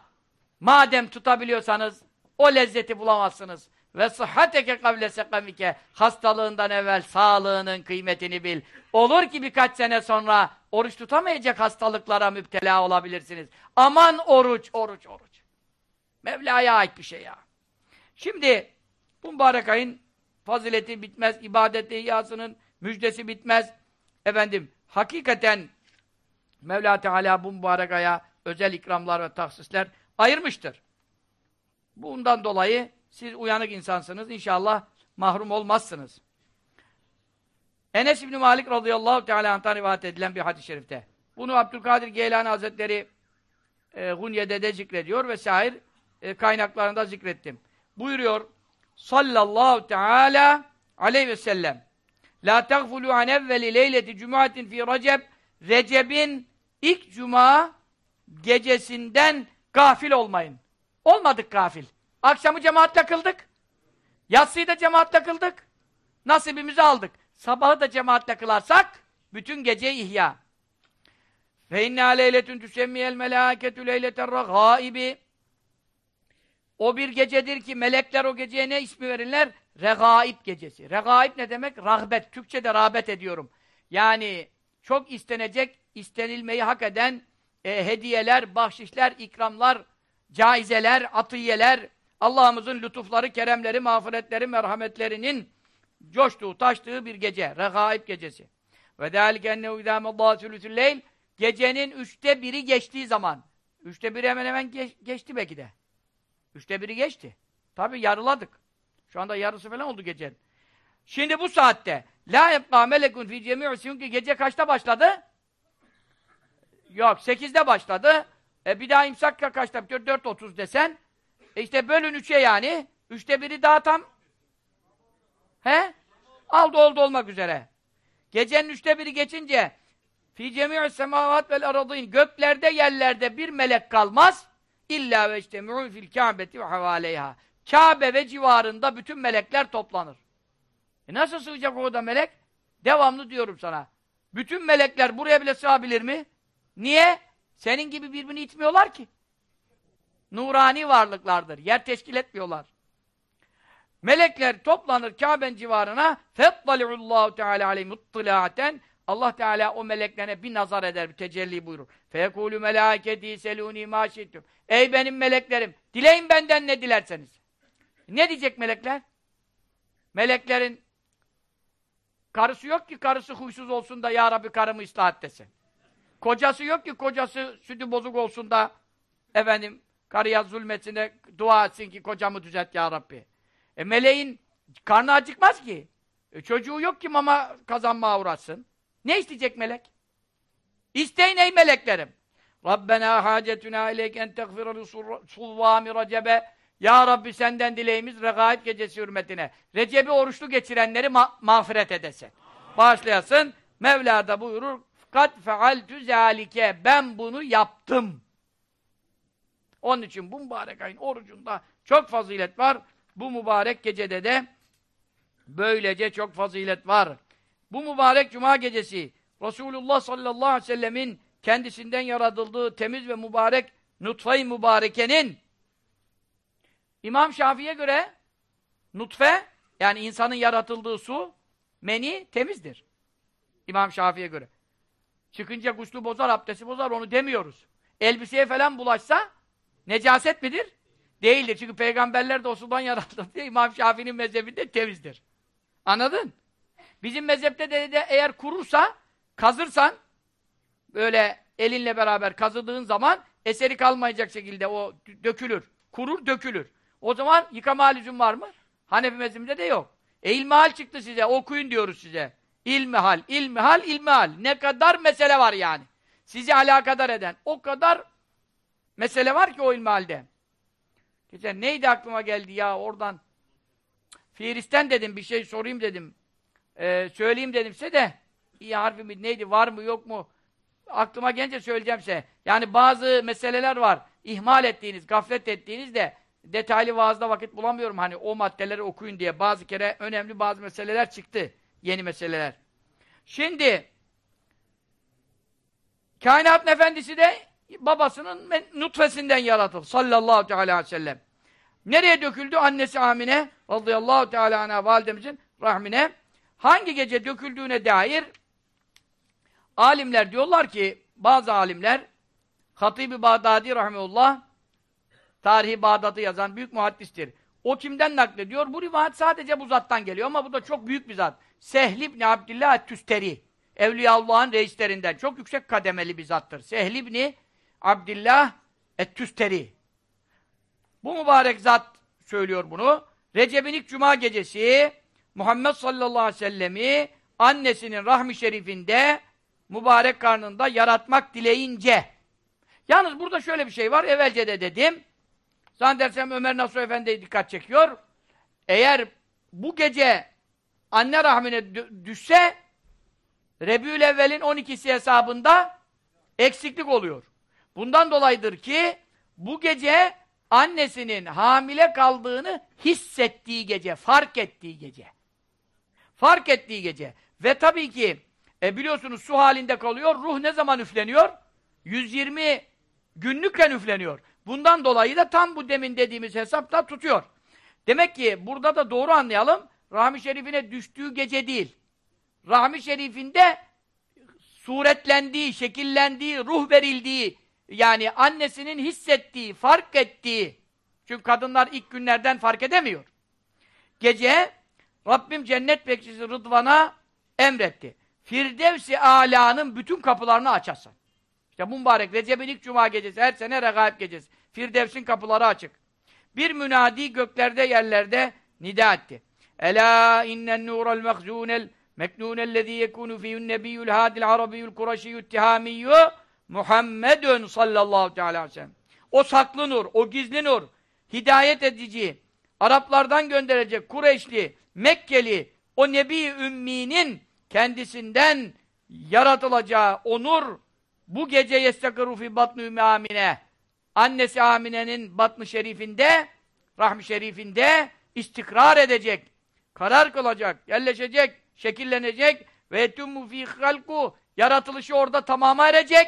madem tutabiliyorsanız o lezzeti bulamazsınız. Ve sıhhateke kavle sekamike hastalığından evvel sağlığının kıymetini bil. Olur ki birkaç sene sonra oruç tutamayacak hastalıklara müptela olabilirsiniz. Aman oruç, oruç, oruç. Mevla'ya ait bir şey ya. Şimdi bu mübarek ayın fazileti bitmez, ibadet ihyasının müjdesi bitmez. Efendim, hakikaten Mevla Teala bu mübarek aya özel ikramlar ve tahsisler ayırmıştır. Bundan dolayı siz uyanık insansınız. İnşallah mahrum olmazsınız. Enes İbni Malik radıyallahu teala anh'tan rivayet edilen bir hadis-i şerifte. Bunu Abdülkadir Geylani Hazretleri e, Gunye'de de zikrediyor ve şair e, kaynaklarında zikrettim. Buyuruyor sallallahu teala aleyhi ve sellem La teğfulu an evveli leyleti cumatin fi recep Recep'in ilk cuma gecesinden gafil olmayın. Olmadık gafil. Akşamı cemaatle kıldık. Yatsıyı da cemaatle kıldık. Nasibimizi aldık. Sabahı da cemaatle kılarsak bütün gece ihya. Ve inna leyletun tüsemmiyel melâketü leyleter regâibi O bir gecedir ki melekler o geceye ne ismi verirler? Regaib gecesi. Regaib ne demek? Rahbet. Türkçe'de rağbet ediyorum. Yani çok istenecek, istenilmeyi hak eden e, hediyeler, bahşişler, ikramlar, caizeler, atiyeler, Allah'ımızın lütufları, keremleri, mağfiretleri, merhametlerinin coştuğu, taştığı bir gece. Regaib gecesi. Ve dâlike ennehu idâmallâhu sülüsülleyl Gecenin üçte biri geçtiği zaman. Üçte biri hemen hemen geç, geçti belki de. Üçte biri geçti. Tabi yarıladık. Şu anda yarısı falan oldu gecenin. Şimdi bu saatte La yebqa melekun fi cemi'i çünkü gece kaçta başladı? Yok, sekizde başladı. E bir daha imsak kaçta bitiyor? Dört otuz desen. E işte bölün üçe yani. Üçte biri daha tam. He? Aldı oldu olmak üzere. Gecenin üçte biri geçince fi cemi'i semavat vel aradîn göklerde yerlerde bir melek kalmaz. İlla ve istemi'u fil kâbeti ve havaleyha. Kabe ve civarında bütün melekler toplanır. E nasıl sığacak orada melek? Devamlı diyorum sana. Bütün melekler buraya bile sığabilir mi? Niye? Senin gibi birbirini itmiyorlar ki. Nurani varlıklardır. Yer teşkil etmiyorlar. Melekler toplanır Kabe'nin civarına fettali'ullahu teala aleyhi muttilâten Allah Teala o meleklerine bir nazar eder, bir tecelli buyurur. Feyekûlü melâketi selûnî mâ. Ey benim meleklerim, dileyin benden ne dilerseniz. Ne diyecek melekler? Meleklerin karısı yok ki karısı huysuz olsun da Ya Rabbi karımı ıslah desin. Kocası yok ki kocası sütü bozuk olsun da efendim karıya zulmetine dua etsin ki kocamı düzelt Ya Rabbi. E meleğin karnı acıkmaz ki. E, çocuğu yok ki mama kazanmaya uğraşsın. Ne isteyecek melek? İsteyin ey meleklerim. Rabbena hacetuna ileyken tekfirali sulvami recebe Ya Rabbi senden dileğimiz regaib gecesi hürmetine. Recep'i oruçlu geçirenleri ma mağfiret edesin. Bağışlayasın. Mevla da buyurur kad fealtü zâlike ben bunu yaptım. Onun için bu mübarek ayın orucunda çok fazilet var. Bu mübarek gecede de böylece çok fazilet var. Bu mübarek cuma gecesi Resulullah sallallahu aleyhi ve sellemin kendisinden yaratıldığı temiz ve mübarek nutfe-i mübarekenin İmam Şafii'ye göre nutfe yani insanın yaratıldığı su meni temizdir. İmam Şafii'ye göre. Çıkınca guslu bozar, abdesti bozar onu demiyoruz. Elbiseye falan bulaşsa necaset midir? Değildir. Çünkü peygamberler de o sudan yaratıldı diye İmam Şafii'nin mezhebinde temizdir. Anladın? Bizim mezhepte de, de eğer kurursa, kazırsan, böyle elinle beraber kazıdığın zaman eseri kalmayacak şekilde o dökülür. Kurur, dökülür. O zaman yıkama lüzum var mı? Hanefi mezhebinde de yok. E ilmihal çıktı size, okuyun diyoruz size. İlmihal, ilmihal, ilmihal. Ne kadar mesele var yani. Sizi alakadar eden. O kadar mesele var ki o ilmihalde. Geçen neydi aklıma geldi ya oradan. Firis'ten dedim bir şey sorayım dedim. Ee, söyleyeyim dedim size de. İyi harfi mi neydi var mı yok mu? Aklıma gelince söyleyeceğim size. Yani bazı meseleler var. İhmal ettiğiniz, gaflet ettiğiniz de detaylı vaazda vakit bulamıyorum. Hani o maddeleri okuyun diye bazı kere önemli bazı meseleler çıktı. Yeni meseleler. Şimdi kainatın efendisi de babasının nutfesinden yaratıldı. Sallallahu aleyhi ve sellem. Nereye döküldü? Annesi Amine radıyallahu teala anha validemizin rahmine. Hangi gece döküldüğüne dair alimler diyorlar ki bazı alimler Hatib-i Bağdadi rahmetullah tarihi Bağdat'ı yazan büyük muhaddistir. O kimden naklediyor? Bu rivayet sadece bu zattan geliyor ama bu da çok büyük bir zat. Sehl ibn Abdillah Tüsteri. Evliyaullah'ın reislerinden. Çok yüksek kademeli bir zattır. Sehl ibn Abdillah Et-Tüsteri. Bu mübarek zat söylüyor bunu. Recep'in ilk cuma gecesi Muhammed sallallahu aleyhi ve sellemi annesinin rahmi şerifinde mübarek karnında yaratmak dileyince yalnız burada şöyle bir şey var. Evvelce de dedim. Zannedersem Ömer Nasuh Efendi'ye dikkat çekiyor. Eğer bu gece anne rahmine düşse Rebül Evvel'in 12'si hesabında eksiklik oluyor. Bundan dolayıdır ki bu gece annesinin hamile kaldığını hissettiği gece, fark ettiği gece. Fark ettiği gece. Ve tabii ki e biliyorsunuz su halinde kalıyor. Ruh ne zaman üfleniyor? 120 günlükken üfleniyor. Bundan dolayı da tam bu demin dediğimiz hesapta tutuyor. Demek ki burada da doğru anlayalım. Rahmi Şerif'ine düştüğü gece değil. Rahmi Şerif'inde suretlendiği, şekillendiği, ruh verildiği, yani annesinin hissettiği, fark ettiği, çünkü kadınlar ilk günlerden fark edemiyor. Gece Rabbim cennet bekçisi Rıdvan'a emretti. Firdevs-i Ala'nın bütün kapılarını açasın. İşte mübarek Recep'in ilk cuma gecesi, her sene regaib gecesi. Firdevs'in kapıları açık. Bir münadi göklerde yerlerde nida etti. Ela innen nurel mehzunel meknunellezî yekûnu fiyyün nebiyyül hâdil arabiyyül kureşiyyü ittihâmiyyü Muhammedun sallallahu teala aleyhi ve sellem. O saklı nur, o gizli nur, hidayet edici, Araplardan gönderecek Kureyşli, Mekkeli, o Nebi Ümmi'nin kendisinden yaratılacağı o nur, bu gece yestekıru fi batnı ümmü Amine, annesi Amine'nin batnı şerifinde, rahmi şerifinde istikrar edecek, karar kılacak, yerleşecek, şekillenecek ve tümü fi halku yaratılışı orada tamama erecek.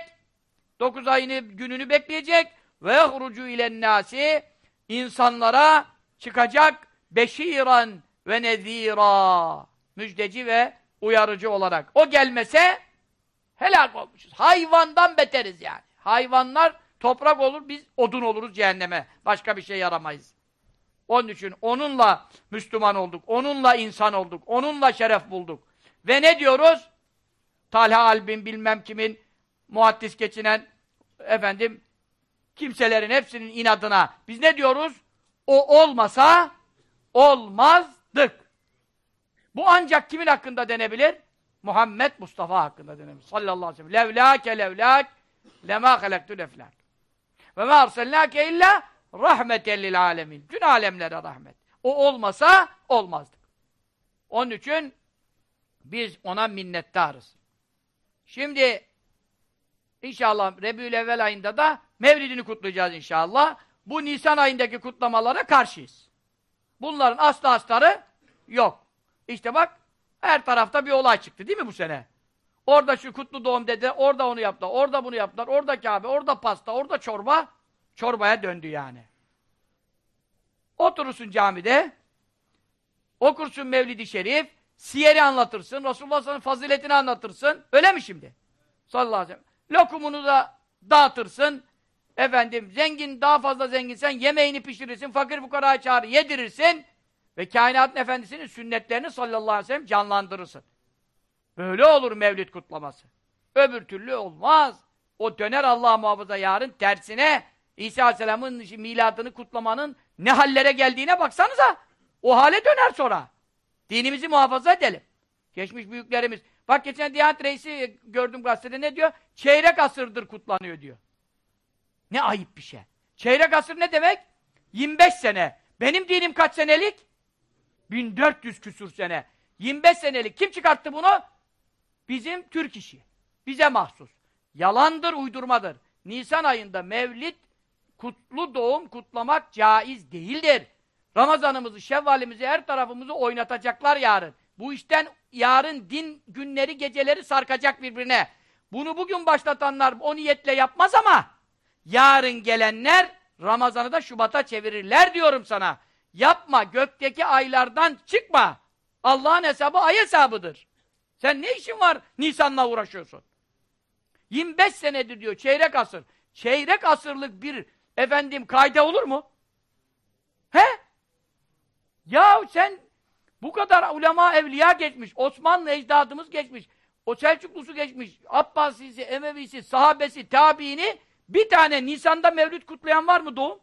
Dokuz ayını, gününü bekleyecek ve yahrucu ilen nasi insanlara çıkacak beşiran ve nezira. Müjdeci ve uyarıcı olarak. O gelmese helak olmuşuz. Hayvandan beteriz yani. Hayvanlar toprak olur, biz odun oluruz cehenneme. Başka bir şey yaramayız. Onun için onunla Müslüman olduk, onunla insan olduk, onunla şeref bulduk. Ve ne diyoruz? Talha Albin bilmem kimin muhaddis geçinen efendim kimselerin hepsinin inadına biz ne diyoruz? O olmasa olmazdık. Bu ancak kimin hakkında denebilir? Muhammed Mustafa hakkında denebilir. Sallallahu aleyhi ve sellem. Levlâke levlâk lemâ halektu leflâk. Ve mâ arsalnâke illâ rahmeten lil alemin. Tüm alemlere rahmet. O olmasa olmazdık. Onun için biz ona minnettarız. Şimdi inşallah Rebül ayında da Mevlidini kutlayacağız inşallah. Bu Nisan ayındaki kutlamalara karşıyız. Bunların aslı astarı yok. İşte bak her tarafta bir olay çıktı değil mi bu sene? Orada şu kutlu doğum dedi, orada onu yaptılar, orada bunu yaptılar, orada Kabe, orada pasta, orada çorba. Çorbaya döndü yani. Oturursun camide, okursun Mevlid-i Şerif, siyeri anlatırsın, Resulullah sallallahu faziletini anlatırsın. Öyle mi şimdi? Sallallahu aleyhi ve sellem. Lokumunu da dağıtırsın. Efendim, zengin, daha fazla zenginsen yemeğini pişirirsin, fakir fukarayı çağır, yedirirsin. Ve kainatın efendisinin sünnetlerini sallallahu aleyhi ve sellem canlandırırsın. Böyle olur mevlid kutlaması. Öbür türlü olmaz. O döner Allah muhafaza yarın tersine İsa aleyhisselamın miladını kutlamanın ne hallere geldiğine baksanıza. O hale döner sonra. Dinimizi muhafaza edelim. Geçmiş büyüklerimiz. Bak geçen Diyanet Reisi gördüm gazetede ne diyor? Çeyrek asırdır kutlanıyor diyor. Ne ayıp bir şey. Çeyrek asır ne demek? 25 sene. Benim dinim kaç senelik? 1400 küsur sene. 25 senelik. Kim çıkarttı bunu? Bizim Türk işi. Bize mahsus. Yalandır, uydurmadır. Nisan ayında mevlid, kutlu doğum kutlamak caiz değildir. Ramazanımızı, şevvalimizi, her tarafımızı oynatacaklar yarın. Bu işten yarın din günleri, geceleri sarkacak birbirine. Bunu bugün başlatanlar o niyetle yapmaz ama yarın gelenler Ramazan'ı da Şubat'a çevirirler diyorum sana. Yapma, gökteki aylardan çıkma. Allah'ın hesabı ay hesabıdır. Sen ne işin var Nisan'la uğraşıyorsun? 25 senedir diyor, çeyrek asır. Çeyrek asırlık bir efendim kayda olur mu? He? Ya sen bu kadar ulema evliya geçmiş, Osmanlı ecdadımız geçmiş, o Selçuklusu geçmiş, Abbasisi, Emevisi, sahabesi, tabiini bir tane Nisan'da mevlüt kutlayan var mı doğum?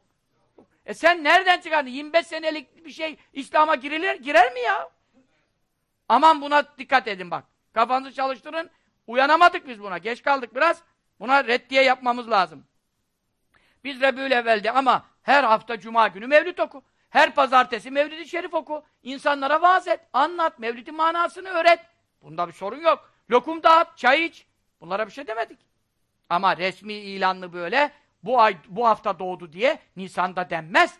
E sen nereden çıkardın? 25 senelik bir şey İslam'a girilir, girer mi ya? Aman buna dikkat edin bak. Kafanızı çalıştırın. Uyanamadık biz buna. Geç kaldık biraz. Buna reddiye yapmamız lazım. Biz Rebül evvelde ama her hafta cuma günü mevlüt oku. Her pazartesi mevlid-i şerif oku. İnsanlara vaaz et, anlat, mevlidin manasını öğret. Bunda bir sorun yok. Lokum dağıt, çay iç. Bunlara bir şey demedik. Ama resmi ilanlı böyle bu ay bu hafta doğdu diye Nisan'da denmez.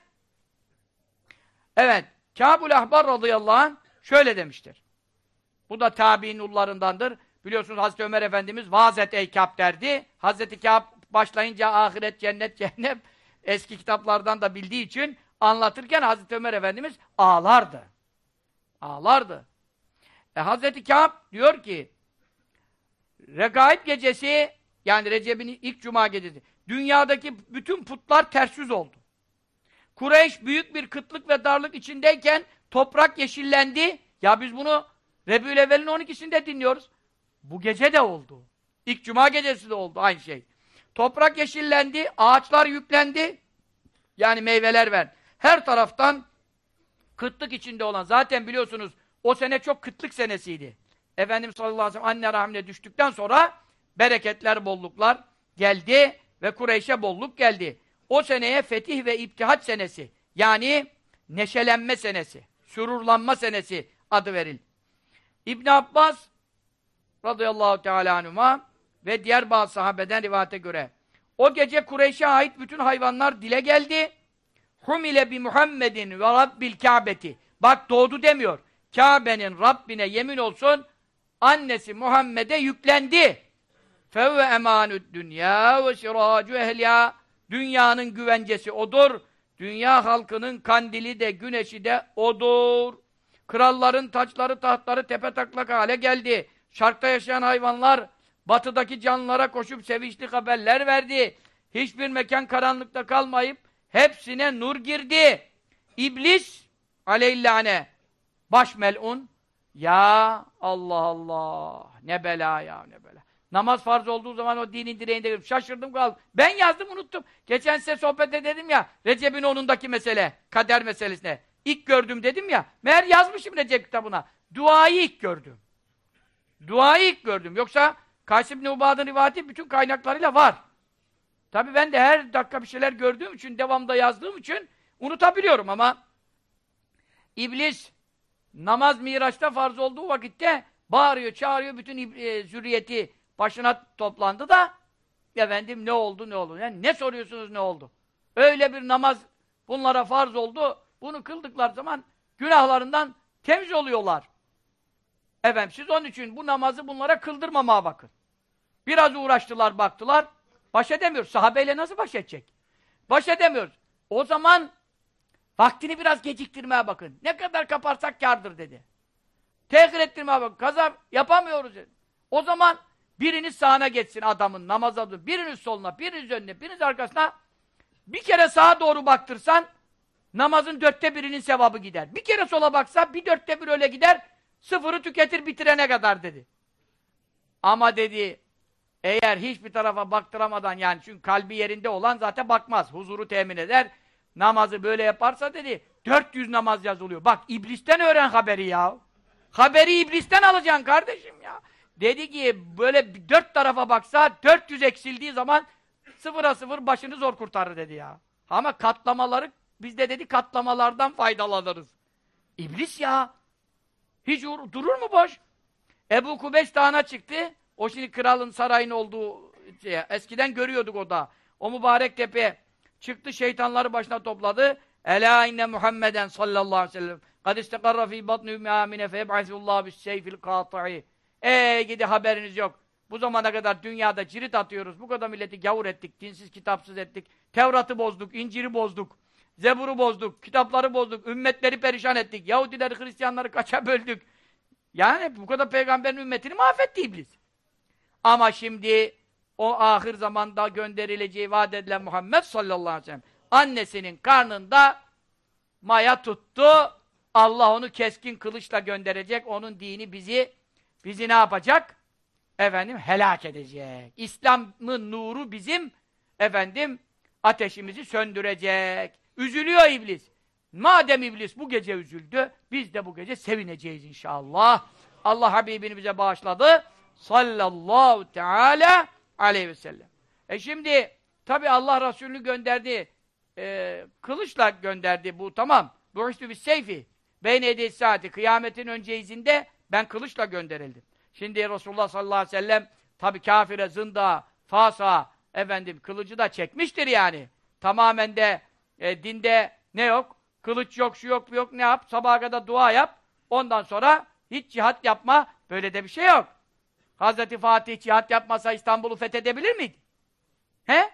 Evet. Kâbul Ahbar radıyallahu anh şöyle demiştir. Bu da tabi'in ullarındandır. Biliyorsunuz Hazreti Ömer Efendimiz vaaz et ey Kâb derdi. Hazreti Kâb başlayınca ahiret, cennet, cehennem eski kitaplardan da bildiği için anlatırken Hazreti Ömer Efendimiz ağlardı. Ağlardı. E, Hazreti Kâb diyor ki Regaib gecesi yani Recep'in ilk cuma gecesi dünyadaki bütün putlar ters yüz oldu. Kureyş büyük bir kıtlık ve darlık içindeyken toprak yeşillendi. Ya biz bunu Rebül Evvel'in 12'sinde dinliyoruz. Bu gece de oldu. İlk cuma gecesi de oldu aynı şey. Toprak yeşillendi, ağaçlar yüklendi. Yani meyveler ver. Her taraftan kıtlık içinde olan, zaten biliyorsunuz o sene çok kıtlık senesiydi. Efendimiz sallallahu aleyhi ve sellem anne rahmine düştükten sonra bereketler, bolluklar geldi ve Kureyş'e bolluk geldi. O seneye fetih ve iptihat senesi, yani neşelenme senesi, sürurlanma senesi adı verildi. İbn Abbas radıyallahu teala anhuma ve diğer bazı sahabeden rivayete göre o gece Kureyş'e ait bütün hayvanlar dile geldi. Humile bi Muhammedin ve Rabbil Kâbeti. Bak doğdu demiyor. Kabe'nin Rabbine yemin olsun annesi Muhammed'e yüklendi. Fevve emanüd dünya ve şiracu ehliya. Dünyanın güvencesi odur. Dünya halkının kandili de güneşi de odur. Kralların taçları tahtları tepe taklak hale geldi. Şarkta yaşayan hayvanlar batıdaki canlılara koşup sevinçli haberler verdi. Hiçbir mekan karanlıkta kalmayıp hepsine nur girdi. İblis aleyhillâne baş melun ya Allah Allah ne bela ya ne bela. Namaz farz olduğu zaman o dinin direğinde girip şaşırdım kaldım. Ben yazdım unuttum. Geçen size sohbette dedim ya Recep'in onundaki mesele, kader meselesine. İlk gördüm dedim ya. Meğer yazmışım Recep kitabına. Duayı ilk gördüm. Duayı ilk gördüm. Yoksa Kasim İbni Ubad'ın rivayeti bütün kaynaklarıyla var. Tabi ben de her dakika bir şeyler gördüğüm için, devamda yazdığım için unutabiliyorum ama İblis namaz Miraç'ta farz olduğu vakitte bağırıyor, çağırıyor, bütün e, zürriyeti başına toplandı da efendim ne oldu, ne oldu? Yani ne soruyorsunuz ne oldu? Öyle bir namaz bunlara farz oldu, bunu kıldıklar zaman günahlarından temiz oluyorlar. Efendim siz onun için bu namazı bunlara kıldırmamaya bakın. Biraz uğraştılar, baktılar, baş edemiyoruz. Sahabeyle nasıl baş edecek? Baş edemiyoruz. O zaman Vaktini biraz geciktirmeye bakın. Ne kadar kaparsak kardır dedi. Tehir ettirmeye bakın. Kaza yapamıyoruz dedi. O zaman biriniz sağına geçsin adamın namaza dur. Biriniz soluna, biriniz önüne, biriniz arkasına. Bir kere sağa doğru baktırsan namazın dörtte birinin sevabı gider. Bir kere sola baksa bir dörtte bir öyle gider. Sıfırı tüketir bitirene kadar dedi. Ama dedi eğer hiçbir tarafa baktıramadan yani çünkü kalbi yerinde olan zaten bakmaz. Huzuru temin eder namazı böyle yaparsa dedi 400 namaz yazılıyor. Bak iblisten öğren haberi ya. Haberi iblisten alacaksın kardeşim ya. Dedi ki böyle dört tarafa baksa 400 eksildiği zaman sıfıra sıfır başını zor kurtarır dedi ya. Ama katlamaları biz de dedi katlamalardan faydalanırız. İblis ya. Hiç durur mu boş? Ebu Kubeş Dağı'na çıktı. O şimdi kralın sarayın olduğu şey, eskiden görüyorduk o da. O mübarek tepe Çıktı şeytanları başına topladı. Ela inne Muhammeden sallallahu aleyhi ve sellem kad istekarra fî batnü ümmü amine feyeb'asillâhu bis seyfil kâta'i Eee gidi haberiniz yok. Bu zamana kadar dünyada cirit atıyoruz. Bu kadar milleti gavur ettik, dinsiz kitapsız ettik. Tevrat'ı bozduk, İncil'i bozduk. Zebur'u bozduk, kitapları bozduk, ümmetleri perişan ettik. Yahudileri, Hristiyanları kaça böldük. Yani bu kadar peygamberin ümmetini mahvetti iblis. Ama şimdi o ahir zamanda gönderileceği vaat edilen Muhammed sallallahu aleyhi ve sellem annesinin karnında maya tuttu. Allah onu keskin kılıçla gönderecek. Onun dini bizi bizi ne yapacak? Efendim helak edecek. İslam'ın nuru bizim efendim ateşimizi söndürecek. Üzülüyor iblis. Madem iblis bu gece üzüldü, biz de bu gece sevineceğiz inşallah. Allah Habibini bize bağışladı. Sallallahu teala aleyhi ve sellem. E şimdi tabi Allah Resulü'nü gönderdi. E, kılıçla gönderdi bu tamam. Bu işte bir seyfi. Beyne edeyim saati. Kıyametin önce izinde ben kılıçla gönderildim. Şimdi Resulullah sallallahu aleyhi ve sellem tabi kafire, zında, fasa efendim kılıcı da çekmiştir yani. Tamamen de e, dinde ne yok? Kılıç yok, şu yok, bu yok. Ne yap? Sabaha kadar dua yap. Ondan sonra hiç cihat yapma. Böyle de bir şey yok. Hazreti Fatih cihat yapmasa İstanbul'u fethedebilir miydi? He?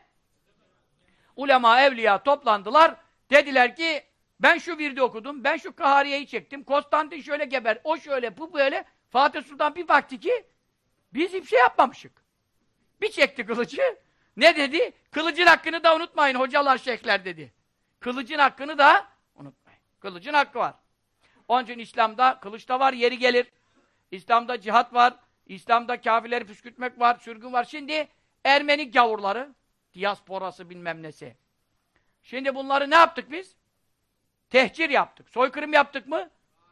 Ulema, evliya toplandılar. Dediler ki ben şu virdi okudum, ben şu kahariyeyi çektim, Konstantin şöyle geber, o şöyle, bu böyle. Fatih Sultan bir baktı ki biz hiçbir şey yapmamışık. Bir çekti kılıcı. Ne dedi? Kılıcın hakkını da unutmayın hocalar, şeyhler dedi. Kılıcın hakkını da unutmayın. Kılıcın hakkı var. Onun için İslam'da kılıç da var, yeri gelir. İslam'da cihat var, İslam'da kafirleri püskürtmek var, sürgün var. Şimdi Ermeni gavurları, diasporası bilmem nesi. Şimdi bunları ne yaptık biz? Tehcir yaptık. Soykırım yaptık mı?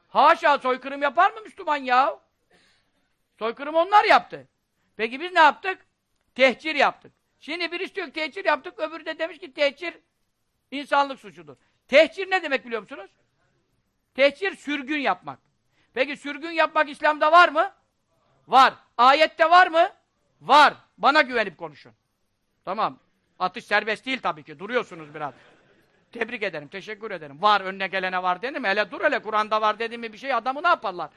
Haşa soykırım yapar mı Müslüman ya? Soykırım onlar yaptı. Peki biz ne yaptık? Tehcir yaptık. Şimdi birisi diyor tehcir yaptık, öbürü de demiş ki tehcir insanlık suçudur. Tehcir ne demek biliyor musunuz? Tehcir sürgün yapmak. Peki sürgün yapmak İslam'da var mı? Var. Ayette var mı? Var. Bana güvenip konuşun. Tamam. Atış serbest değil tabii ki. Duruyorsunuz biraz. Tebrik ederim, teşekkür ederim. Var, önüne gelene var dedim. Hele dur hele Kur'an'da var dedim mi bir şey adamı ne yaparlar?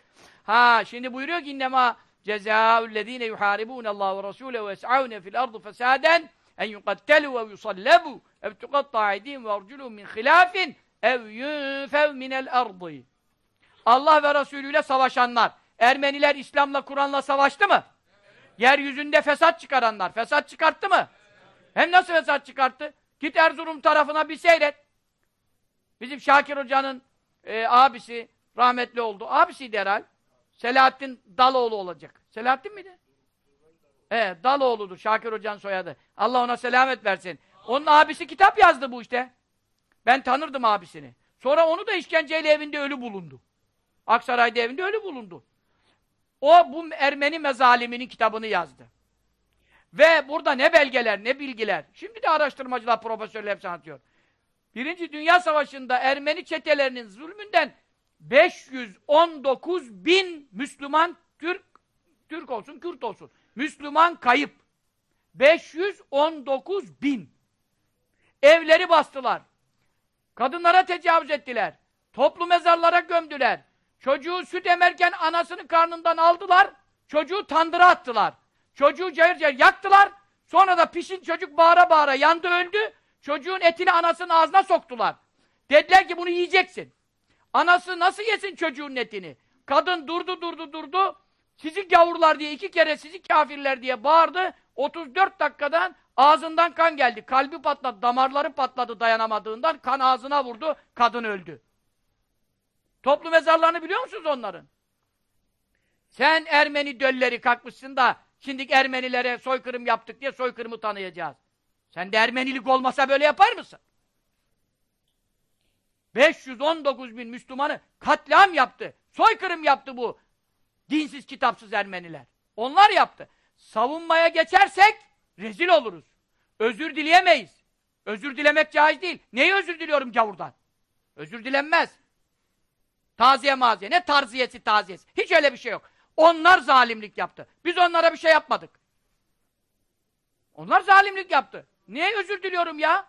Ha, şimdi buyuruyor ki innema cezaüllezine yuharibune Allah ve Resulü ve es'avne fil ardı fesaden en yukattelu ve yusallabu ev tukatta eydihim ve arculum min khilafin ev yunfev minel ardı. Allah ve Resulü ile savaşanlar. Ermeniler İslam'la Kur'an'la savaştı mı? Yeryüzünde fesat çıkaranlar. Fesat çıkarttı mı? Hem nasıl fesat çıkarttı? Git Erzurum tarafına bir seyret. Bizim Şakir Hoca'nın e, abisi rahmetli oldu. Abisiydi herhal. Selahattin Daloğlu olacak. Selahattin miydi? Evet, Daloğlu'dur. Şakir Hoca'nın soyadı. Allah ona selamet versin. Onun abisi kitap yazdı bu işte. Ben tanırdım abisini. Sonra onu da işkenceyle evinde ölü bulundu. Aksaray'da evinde ölü bulundu. O bu Ermeni mezaliminin kitabını yazdı. Ve burada ne belgeler, ne bilgiler. Şimdi de araştırmacılar, profesörler hepsi anlatıyor. Birinci Dünya Savaşı'nda Ermeni çetelerinin zulmünden 519 bin Müslüman Türk, Türk olsun, Kürt olsun. Müslüman kayıp. 519 bin. Evleri bastılar. Kadınlara tecavüz ettiler. Toplu mezarlara gömdüler. Çocuğu süt emerken anasını karnından aldılar. Çocuğu tandıra attılar. Çocuğu cayır cayır yaktılar. Sonra da pişin çocuk bağıra bağıra yandı öldü. Çocuğun etini anasının ağzına soktular. Dediler ki bunu yiyeceksin. Anası nasıl yesin çocuğun etini? Kadın durdu durdu durdu. Sizi gavurlar diye iki kere sizi kafirler diye bağırdı. 34 dakikadan ağzından kan geldi. Kalbi patladı, damarları patladı dayanamadığından. Kan ağzına vurdu, kadın öldü. Toplu mezarlarını biliyor musunuz onların? Sen Ermeni dölleri kalkmışsın da şimdi Ermenilere soykırım yaptık diye soykırımı tanıyacağız. Sen de Ermenilik olmasa böyle yapar mısın? 519 bin Müslümanı katliam yaptı. Soykırım yaptı bu dinsiz kitapsız Ermeniler. Onlar yaptı. Savunmaya geçersek rezil oluruz. Özür dileyemeyiz. Özür dilemek caiz değil. Neyi özür diliyorum gavurdan? Özür dilenmez. Taziye maziye. Ne tarziyesi taziyesi. Hiç öyle bir şey yok. Onlar zalimlik yaptı. Biz onlara bir şey yapmadık. Onlar zalimlik yaptı. Niye özür diliyorum ya?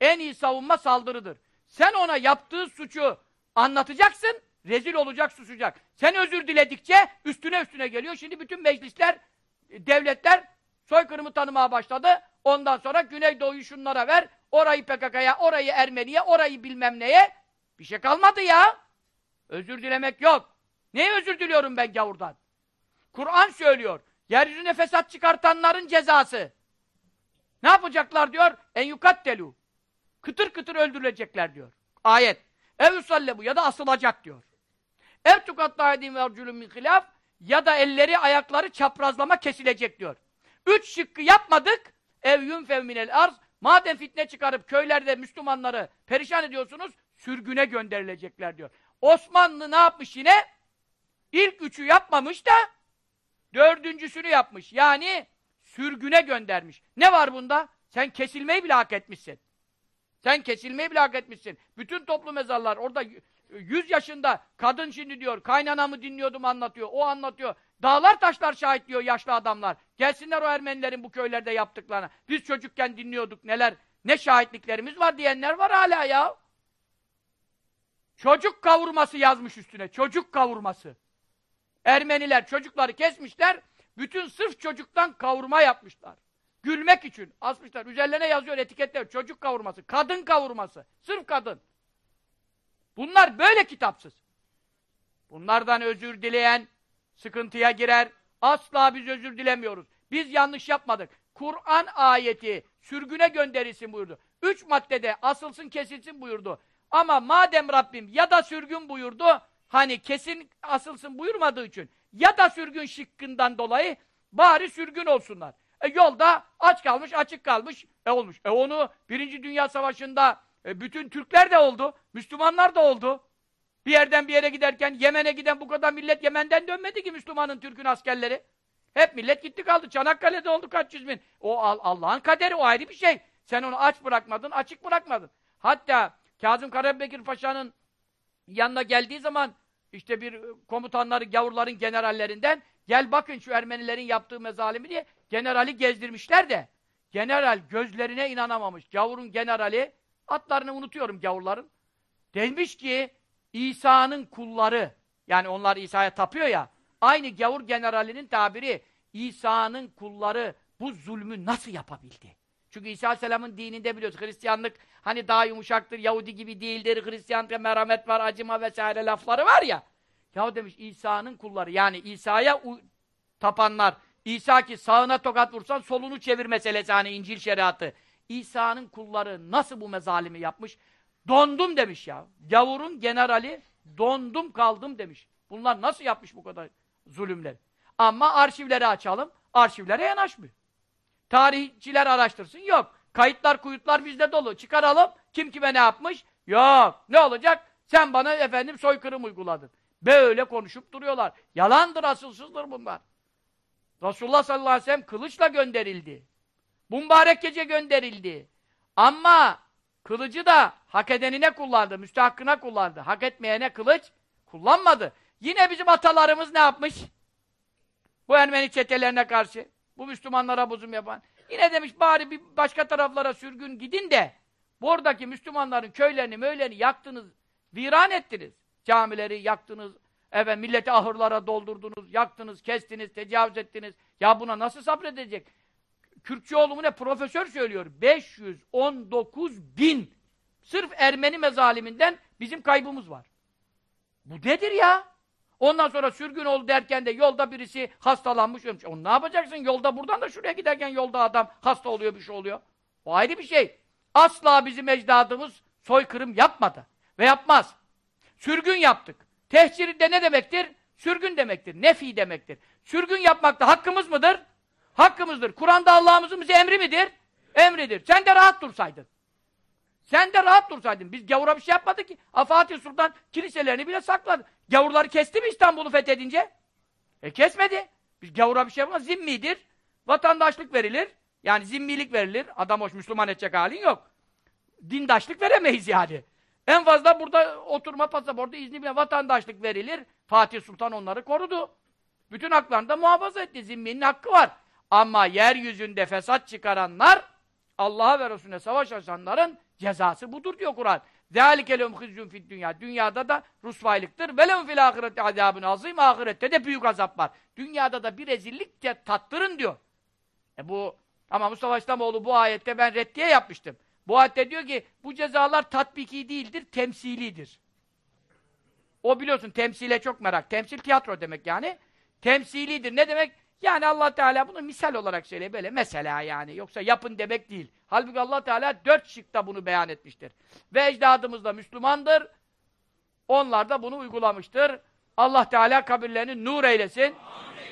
En iyi savunma saldırıdır. Sen ona yaptığı suçu anlatacaksın, rezil olacak, susacak. Sen özür diledikçe üstüne üstüne geliyor. Şimdi bütün meclisler, devletler soykırımı tanımaya başladı. Ondan sonra Güneydoğu'yu şunlara ver, orayı PKK'ya, orayı Ermeni'ye, orayı bilmem neye. Bir şey kalmadı ya. Özür dilemek yok. Neye özür diliyorum ben gavurdan? Kur'an söylüyor. Yeryüzüne fesat çıkartanların cezası. Ne yapacaklar diyor? En yukattelu. Kıtır kıtır öldürülecekler diyor. Ayet. Ev bu ya da asılacak diyor. Ev tukatta edin ve min hilaf ya da elleri ayakları çaprazlama kesilecek diyor. Üç şıkkı yapmadık. Ev yunfev minel arz. Madem fitne çıkarıp köylerde Müslümanları perişan ediyorsunuz, sürgüne gönderilecekler diyor. Osmanlı ne yapmış yine? İlk üçü yapmamış da dördüncüsünü yapmış. Yani sürgüne göndermiş. Ne var bunda? Sen kesilmeyi bile hak etmişsin. Sen kesilmeyi bile hak etmişsin. Bütün toplu mezarlar orada yüz yaşında kadın şimdi diyor, kaynanamı dinliyordum anlatıyor, o anlatıyor. Dağlar taşlar şahit diyor yaşlı adamlar. Gelsinler o Ermenilerin bu köylerde yaptıklarına. Biz çocukken dinliyorduk neler, ne şahitliklerimiz var diyenler var hala ya. Çocuk kavurması yazmış üstüne, çocuk kavurması. Ermeniler çocukları kesmişler, bütün sırf çocuktan kavurma yapmışlar. Gülmek için asmışlar. Üzerlerine yazıyor etiketler. Çocuk kavurması, kadın kavurması. Sırf kadın. Bunlar böyle kitapsız. Bunlardan özür dileyen sıkıntıya girer. Asla biz özür dilemiyoruz. Biz yanlış yapmadık. Kur'an ayeti sürgüne gönderilsin buyurdu. Üç maddede asılsın kesilsin buyurdu. Ama madem Rabbim ya da sürgün buyurdu, hani kesin asılsın buyurmadığı için ya da sürgün şıkkından dolayı bari sürgün olsunlar. E yolda aç kalmış, açık kalmış. E olmuş. E onu Birinci Dünya Savaşı'nda e, bütün Türkler de oldu. Müslümanlar da oldu. Bir yerden bir yere giderken Yemen'e giden bu kadar millet Yemen'den dönmedi ki Müslümanın, Türk'ün askerleri. Hep millet gitti kaldı. Çanakkale'de oldu kaç yüz bin. O Allah'ın kaderi, o ayrı bir şey. Sen onu aç bırakmadın, açık bırakmadın. Hatta Kazım Karabekir Paşa'nın yanına geldiği zaman işte bir komutanları, gavurların generallerinden gel bakın şu Ermenilerin yaptığı mezalimi diye generali gezdirmişler de general gözlerine inanamamış. Gavurun generali atlarını unutuyorum gavurların. Demiş ki İsa'nın kulları yani onlar İsa'ya tapıyor ya aynı gavur generalinin tabiri İsa'nın kulları bu zulmü nasıl yapabildi? Çünkü İsa Aleyhisselam'ın dininde biliyoruz. Hristiyanlık hani daha yumuşaktır, Yahudi gibi değildir, Hristiyanlıkta merhamet var, acıma vesaire lafları var ya. Ya demiş İsa'nın kulları yani İsa'ya tapanlar, İsa ki sağına tokat vursan solunu çevir meselesi hani İncil şeriatı. İsa'nın kulları nasıl bu mezalimi yapmış? Dondum demiş ya. Gavurun generali dondum kaldım demiş. Bunlar nasıl yapmış bu kadar zulümler? Ama arşivleri açalım. Arşivlere yanaşmıyor. Tarihçiler araştırsın. Yok. Kayıtlar, kuyutlar bizde dolu. Çıkaralım. Kim kime ne yapmış? Yok. Ne olacak? Sen bana efendim soykırım uyguladın. Böyle konuşup duruyorlar. Yalandır, asılsızdır bunlar. Resulullah sallallahu aleyhi ve sellem kılıçla gönderildi. Mübarek gece gönderildi. Ama kılıcı da hak edenine kullandı, müstehakkına kullandı. Hak etmeyene kılıç kullanmadı. Yine bizim atalarımız ne yapmış? Bu Ermeni çetelerine karşı, bu Müslümanlara bozum yapan. Yine demiş bari bir başka taraflara sürgün gidin de buradaki Müslümanların köylerini, möylerini yaktınız, viran ettiniz. Camileri yaktınız, evet milleti ahırlara doldurdunuz, yaktınız, kestiniz, tecavüz ettiniz. Ya buna nasıl sabredecek? Kürtçüoğlu mu ne profesör söylüyor. 519 bin sırf Ermeni mezaliminden bizim kaybımız var. Bu nedir ya? Ondan sonra sürgün oldu derken de yolda birisi hastalanmış ölmüş. Onu ne yapacaksın? Yolda buradan da şuraya giderken yolda adam hasta oluyor bir şey oluyor. O ayrı bir şey. Asla bizim ecdadımız soykırım yapmadı. Ve yapmaz. Sürgün yaptık. Tehcir de ne demektir? Sürgün demektir. Nefi demektir. Sürgün yapmak da hakkımız mıdır? Hakkımızdır. Kur'an'da Allah'ımızın bize emri midir? Emridir. Sen de rahat dursaydın. Sen de rahat dursaydın. Biz gavura bir şey yapmadık ki. Fatih Sultan kiliselerini bile sakladı. Gavurları kesti mi İstanbul'u fethedince? E kesmedi. Biz gavura bir şey yapmadık. Zimmidir. Vatandaşlık verilir. Yani zimmilik verilir. Adam hoş Müslüman edecek halin yok. Dindaşlık veremeyiz yani. En fazla burada oturma pasaportu izni bile vatandaşlık verilir. Fatih Sultan onları korudu. Bütün haklarını da muhafaza etti. Zimminin hakkı var. Ama yeryüzünde fesat çıkaranlar Allah'a ve Resulüne savaş açanların cezası budur diyor Kur'an. ذَٰلِكَ لَهُمْ خِزْيُمْ فِي dünya. Dünyada da rusvaylıktır. وَلَهُمْ فِي الْآخِرَةِ عَذَابٌ azim. Ahirette de büyük azap var. Dünyada da bir rezillik de tattırın diyor. E bu ama Mustafa İslamoğlu bu ayette ben reddiye yapmıştım. Bu ayette diyor ki bu cezalar tatbiki değildir, temsilidir. O biliyorsun temsile çok merak. Temsil tiyatro demek yani. Temsilidir. Ne demek? Yani allah Teala bunu misal olarak söylüyor böyle mesela yani. Yoksa yapın demek değil. Halbuki allah Teala dört şıkta bunu beyan etmiştir. Ve ecdadımız da Müslümandır. Onlar da bunu uygulamıştır. Allah Teala kabirlerini nur eylesin. Amin.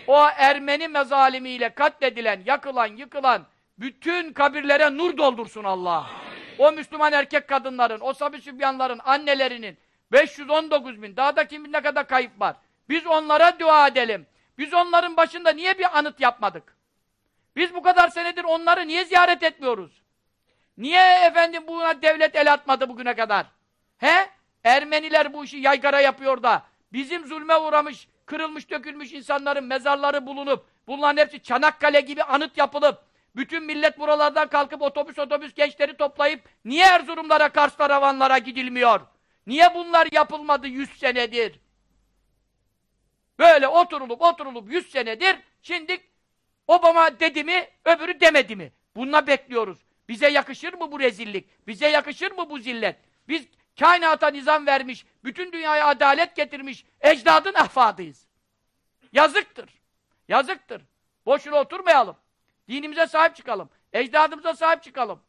O Ermeni mezalimiyle katledilen, yakılan, yıkılan bütün kabirlere nur doldursun Allah. O Müslüman erkek kadınların, o sabi sübyanların, annelerinin 519 bin, daha da kim ne kadar kayıp var. Biz onlara dua edelim. Biz onların başında niye bir anıt yapmadık? Biz bu kadar senedir onları niye ziyaret etmiyoruz? Niye efendim buna devlet el atmadı bugüne kadar? He? Ermeniler bu işi yaygara yapıyor da bizim zulme uğramış, kırılmış, dökülmüş insanların mezarları bulunup bunların hepsi Çanakkale gibi anıt yapılıp bütün millet buralardan kalkıp otobüs otobüs gençleri toplayıp niye Erzurumlara, Karslara, Vanlara gidilmiyor? Niye bunlar yapılmadı yüz senedir? Böyle oturulup oturulup yüz senedir şimdi Obama dedi mi öbürü demedi mi? Bununla bekliyoruz. Bize yakışır mı bu rezillik? Bize yakışır mı bu zillet? Biz kainata nizam vermiş, bütün dünyaya adalet getirmiş ecdadın ahfadıyız. Yazıktır. Yazıktır. Boşuna oturmayalım. Dinimize sahip çıkalım. Ecdadımıza sahip çıkalım.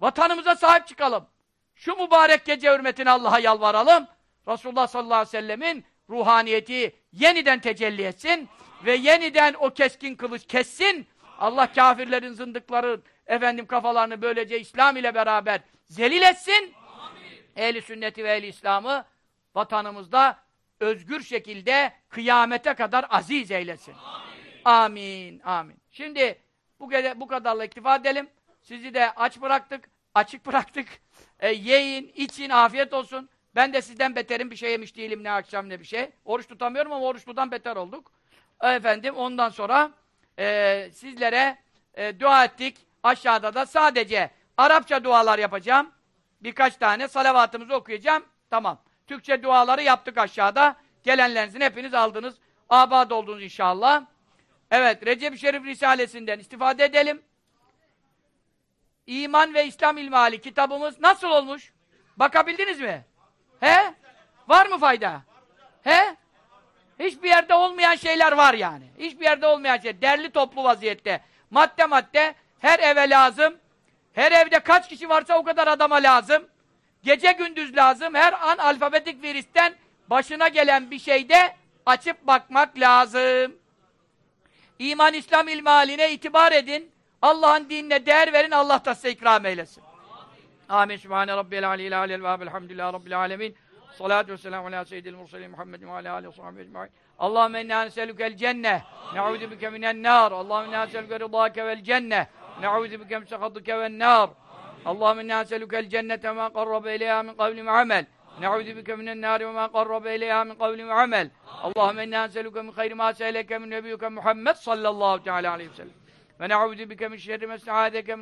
Vatanımıza sahip çıkalım. Şu mübarek gece hürmetine Allah'a yalvaralım. Resulullah sallallahu aleyhi ve sellemin ruhaniyeti yeniden tecelli etsin ve yeniden o keskin kılıç kessin. Allah kafirlerin, zındıkların efendim kafalarını böylece İslam ile beraber zelil etsin. Ehli sünneti ve ehli İslam'ı vatanımızda özgür şekilde kıyamete kadar aziz eylesin. Amin. Amin. amin. Şimdi bu, bu kadarla iktifa edelim. Sizi de aç bıraktık, açık bıraktık. E, yiyin, için, afiyet olsun. Ben de sizden beterim bir şey yemiş değilim ne akşam ne bir şey. Oruç tutamıyorum ama oruçludan beter olduk. Efendim ondan sonra e, sizlere e, dua ettik. Aşağıda da sadece Arapça dualar yapacağım. Birkaç tane salavatımızı okuyacağım. Tamam. Türkçe duaları yaptık aşağıda. Gelenlerinizin hepiniz aldınız. Abad oldunuz inşallah. Evet, Recep Şerif Risalesinden istifade edelim. İman ve İslam İlmihali kitabımız nasıl olmuş? Bakabildiniz mi? He? Var mı fayda? He? Hiçbir yerde olmayan şeyler var yani. Hiçbir yerde olmayan şey. Derli toplu vaziyette. Madde madde her eve lazım. Her evde kaç kişi varsa o kadar adama lazım. Gece gündüz lazım. Her an alfabetik virüsten başına gelen bir şeyde açıp bakmak lazım. İman, İslam ilmi haline itibar edin. Allah'ın dinine değer verin. Allah da size ikram eylesin. Amin. Sübhane Rabbiyel aliyyil alel ve elhamdülillahi Rabbil alemin. Salatu ve selamu ala seyyidil mursalin Muhammedin ve ala alihi ve sahbihi ecma'in. Allahümme inna neselükel cenneh. Ne'udhu bike minen nar. Allahümme inna neselüke rıdâke vel cenneh. Ne'udhu bike min sekhatike ven nar. Allahümme inna neselükel cennete ma qarrabe ileyha min kavli ve amel. Ne'udhu bike minen nar ve ma qarrabe ileyha min kavli ve amel. Allahümme inna neselüke min hayri ma seyleke min nebiyyuke Muhammed sallallahu teala aleyhi ve sellem. Ve ne'udhu bike min şerri ma sta'adeke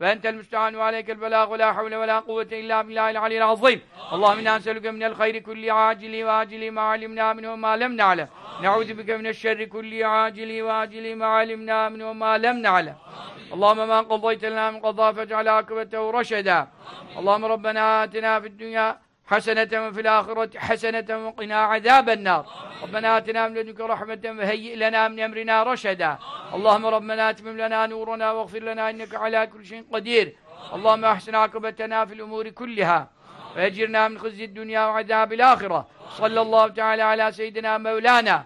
وأنت المستعان وعليك البلاغ ولا حول ولا قوة إلا بالله العلي العظيم. اللهم إنا نسألك من الخير كل عاجل وآجل ما علمنا منه وما لم نعلم. نعوذ بك من الشر كل عاجل وآجل ما علمنا منه وما لم نعلم. اللهم ما قضيت لنا من قضاء فاجعل عاقبته رشدا اللهم ربنا آتنا في الدنيا حسنة وفي الآخرة حسنة وقنا عذاب النار. ربنا آتنا من لدنك رحمة وهيئ لنا من أمرنا رشدا. اللهم ربنا أتمم لنا نورنا واغفر لنا إنك على كل شيء قدير. اللهم أحسن عاقبتنا في الأمور كلها. وأجرنا من خزي الدنيا وعذاب الآخرة. صلى الله تعالى على سيدنا مولانا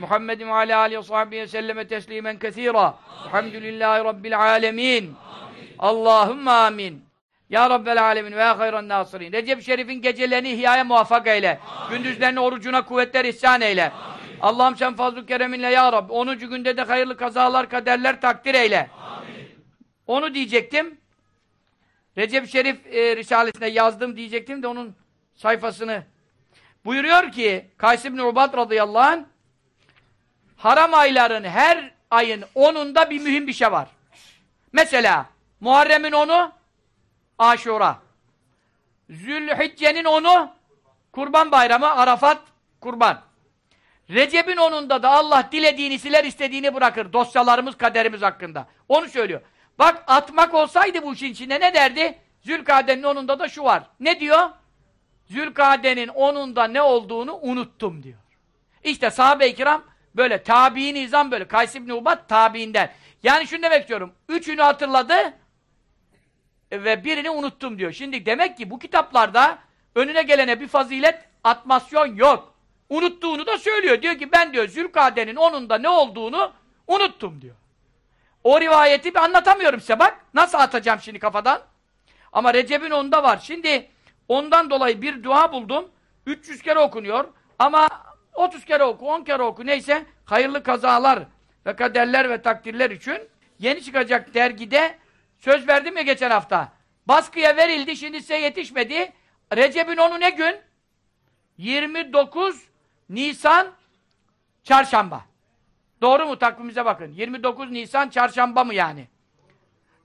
محمد وعلى آله وصحبه وسلم تسليما كثيرا. الحمد لله رب العالمين. اللهم آمين. Ya Rabbel Alemin ve hayran nasirin. Recep Şerif'in gecelerini ihyaya muvaffak eyle. Gündüzlerini orucuna kuvvetler ihsan eyle. Allah'ım sen fazl-ı kereminle ya Rabbi. 10. günde de hayırlı kazalar, kaderler takdir eyle. Onu diyecektim. Recep Şerif e, Risalesi'nde yazdım diyecektim de onun sayfasını. Buyuruyor ki Kays ibn Ubad radıyallahu anh haram ayların her ayın 10'unda bir mühim bir şey var. Mesela Muharrem'in 10'u Aşura. Zülhicce'nin onu Kurban Bayramı, Arafat, Kurban. Recep'in onunda da Allah dilediğini siler, istediğini bırakır. Dosyalarımız, kaderimiz hakkında. Onu söylüyor. Bak atmak olsaydı bu işin içinde ne derdi? Zülkade'nin onunda da şu var. Ne diyor? Zülkade'nin onunda ne olduğunu unuttum diyor. İşte sahabe-i kiram böyle tabi'in nizam böyle. Kays ibn Ubad tabi'inden. Yani şunu demek istiyorum. Üçünü hatırladı ve birini unuttum diyor. Şimdi demek ki bu kitaplarda önüne gelene bir fazilet atmasyon yok. Unuttuğunu da söylüyor. Diyor ki ben diyor Zülkade'nin onunda ne olduğunu unuttum diyor. O rivayeti bir anlatamıyorum size bak. Nasıl atacağım şimdi kafadan? Ama Recep'in onda var. Şimdi ondan dolayı bir dua buldum. 300 kere okunuyor. Ama 30 kere oku, 10 kere oku neyse hayırlı kazalar ve kaderler ve takdirler için yeni çıkacak dergide söz verdim ya geçen hafta. Baskıya verildi, şimdi size yetişmedi. Recep'in onu ne gün? 29 Nisan Çarşamba. Doğru mu? Takvimimize bakın. 29 Nisan Çarşamba mı yani?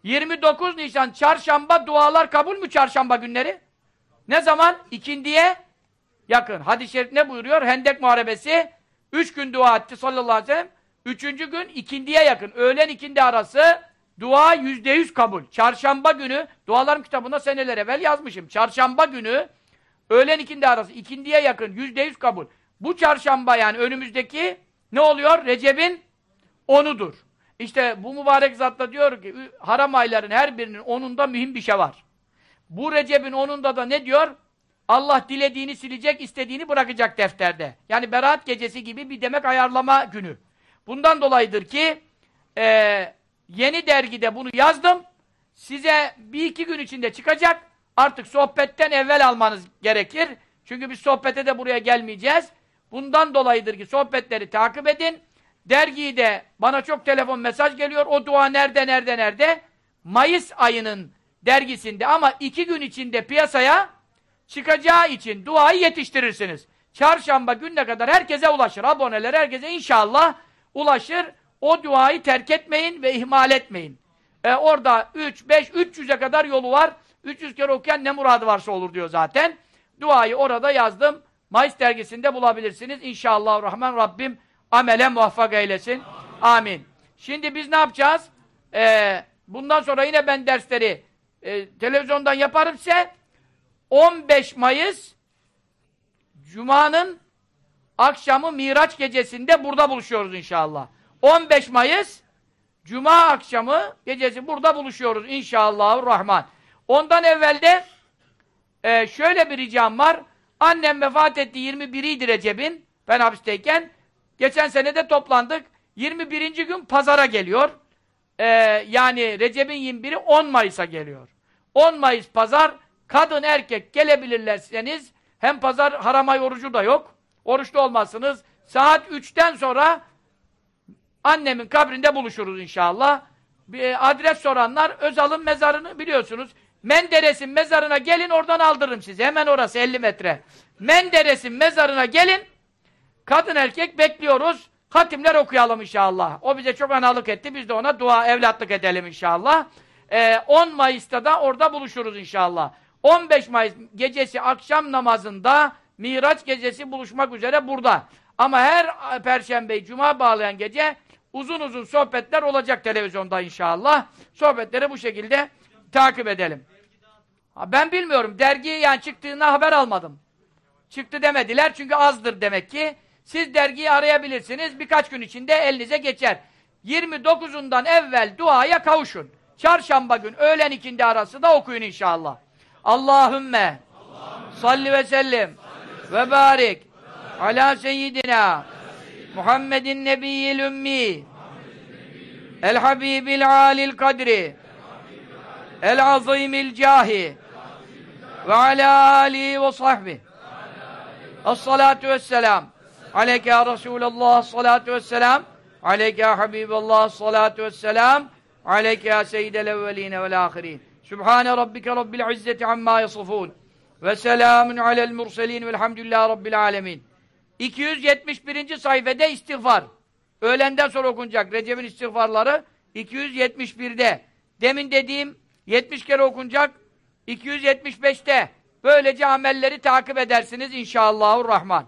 29 Nisan Çarşamba dualar kabul mü Çarşamba günleri? Ne zaman? İkindiye yakın. Hadis-i şerif ne buyuruyor? Hendek Muharebesi 3 gün dua etti sallallahu aleyhi ve sellem. Üçüncü gün ikindiye yakın. Öğlen ikindi arası dua yüzde yüz kabul. Çarşamba günü dualarım kitabında seneler evvel yazmışım. Çarşamba günü öğlen ikindi arası ikindiye yakın yüzde yüz kabul. Bu çarşamba yani önümüzdeki ne oluyor? Recep'in onudur. İşte bu mübarek zatla diyor ki haram ayların her birinin onunda mühim bir şey var. Bu Recep'in onunda da ne diyor? Allah dilediğini silecek, istediğini bırakacak defterde. Yani Berat gecesi gibi bir demek ayarlama günü. Bundan dolayıdır ki e, yeni dergide bunu yazdım. Size bir iki gün içinde çıkacak. Artık sohbetten evvel almanız gerekir. Çünkü biz sohbete de buraya gelmeyeceğiz. Bundan dolayıdır ki sohbetleri takip edin. Dergiyi de bana çok telefon mesaj geliyor. O dua nerede, nerede, nerede? Mayıs ayının dergisinde ama iki gün içinde piyasaya çıkacağı için duayı yetiştirirsiniz. Çarşamba gününe kadar herkese ulaşır. Aboneler herkese inşallah ulaşır. O duayı terk etmeyin ve ihmal etmeyin. E, orada 3, 5, 300'e kadar yolu var. 300 kere okuyan ne muradı varsa olur diyor zaten. Duayı orada yazdım. Mayıs dergisinde bulabilirsiniz. İnşallah Rahman Rabbim amele muvaffak eylesin. Amin. Şimdi biz ne yapacağız? e, bundan sonra yine ben dersleri e, televizyondan yaparım ise 15 Mayıs Cuma'nın akşamı Miraç gecesinde burada buluşuyoruz inşallah. 15 Mayıs Cuma akşamı gecesi burada buluşuyoruz inşallahurrahman. Ondan evvel de e, şöyle bir ricam var. Annem vefat etti 21'iydi Recep'in. Ben hapisteyken. Geçen sene de toplandık. 21. gün pazara geliyor. E, yani Recep'in 21'i 10 Mayıs'a geliyor. 10 Mayıs pazar kadın erkek gelebilirlerseniz hem pazar haramay orucu da yok. Oruçlu olmazsınız. Saat 3'ten sonra annemin kabrinde buluşuruz inşallah. Bir adres soranlar Özal'ın mezarını biliyorsunuz. Menderes'in mezarına gelin oradan aldırırım sizi. Hemen orası 50 metre. Menderes'in mezarına gelin. Kadın erkek bekliyoruz. Hatimler okuyalım inşallah. O bize çok analık etti. Biz de ona dua, evlatlık edelim inşallah. Ee, 10 Mayıs'ta da orada buluşuruz inşallah. 15 Mayıs gecesi akşam namazında Miraç gecesi buluşmak üzere burada. Ama her Perşembe, Cuma bağlayan gece uzun uzun sohbetler olacak televizyonda inşallah. Sohbetleri bu şekilde takip edelim. Ha, ben bilmiyorum. Dergi yani çıktığına haber almadım. Çıktı demediler çünkü azdır demek ki. Siz dergiyi arayabilirsiniz. Birkaç gün içinde elinize geçer. 29'undan evvel duaya kavuşun. Çarşamba gün öğlen ikindi arası da okuyun inşallah. Allahümme salli ve sellim ve barik ala seyyidina محمد النبي الأمي الحبيب العالي القدر العظيم الجاه وعلى آله وصحبه. الصلاة والسلام عليك يا رسول الله الصلاة والسلام عليك يا حبيب الله الصلاة والسلام عليك يا سيد الأولين والآخرين. سبحان ربك رب العزة عما يصفون وسلام على المرسلين والحمد لله رب العالمين. 271. sayfada istiğfar. Öğlenden sonra okunacak Recep'in istiğfarları 271'de demin dediğim 70 kere okunacak 275'te böylece amelleri takip edersiniz inşallahurrahman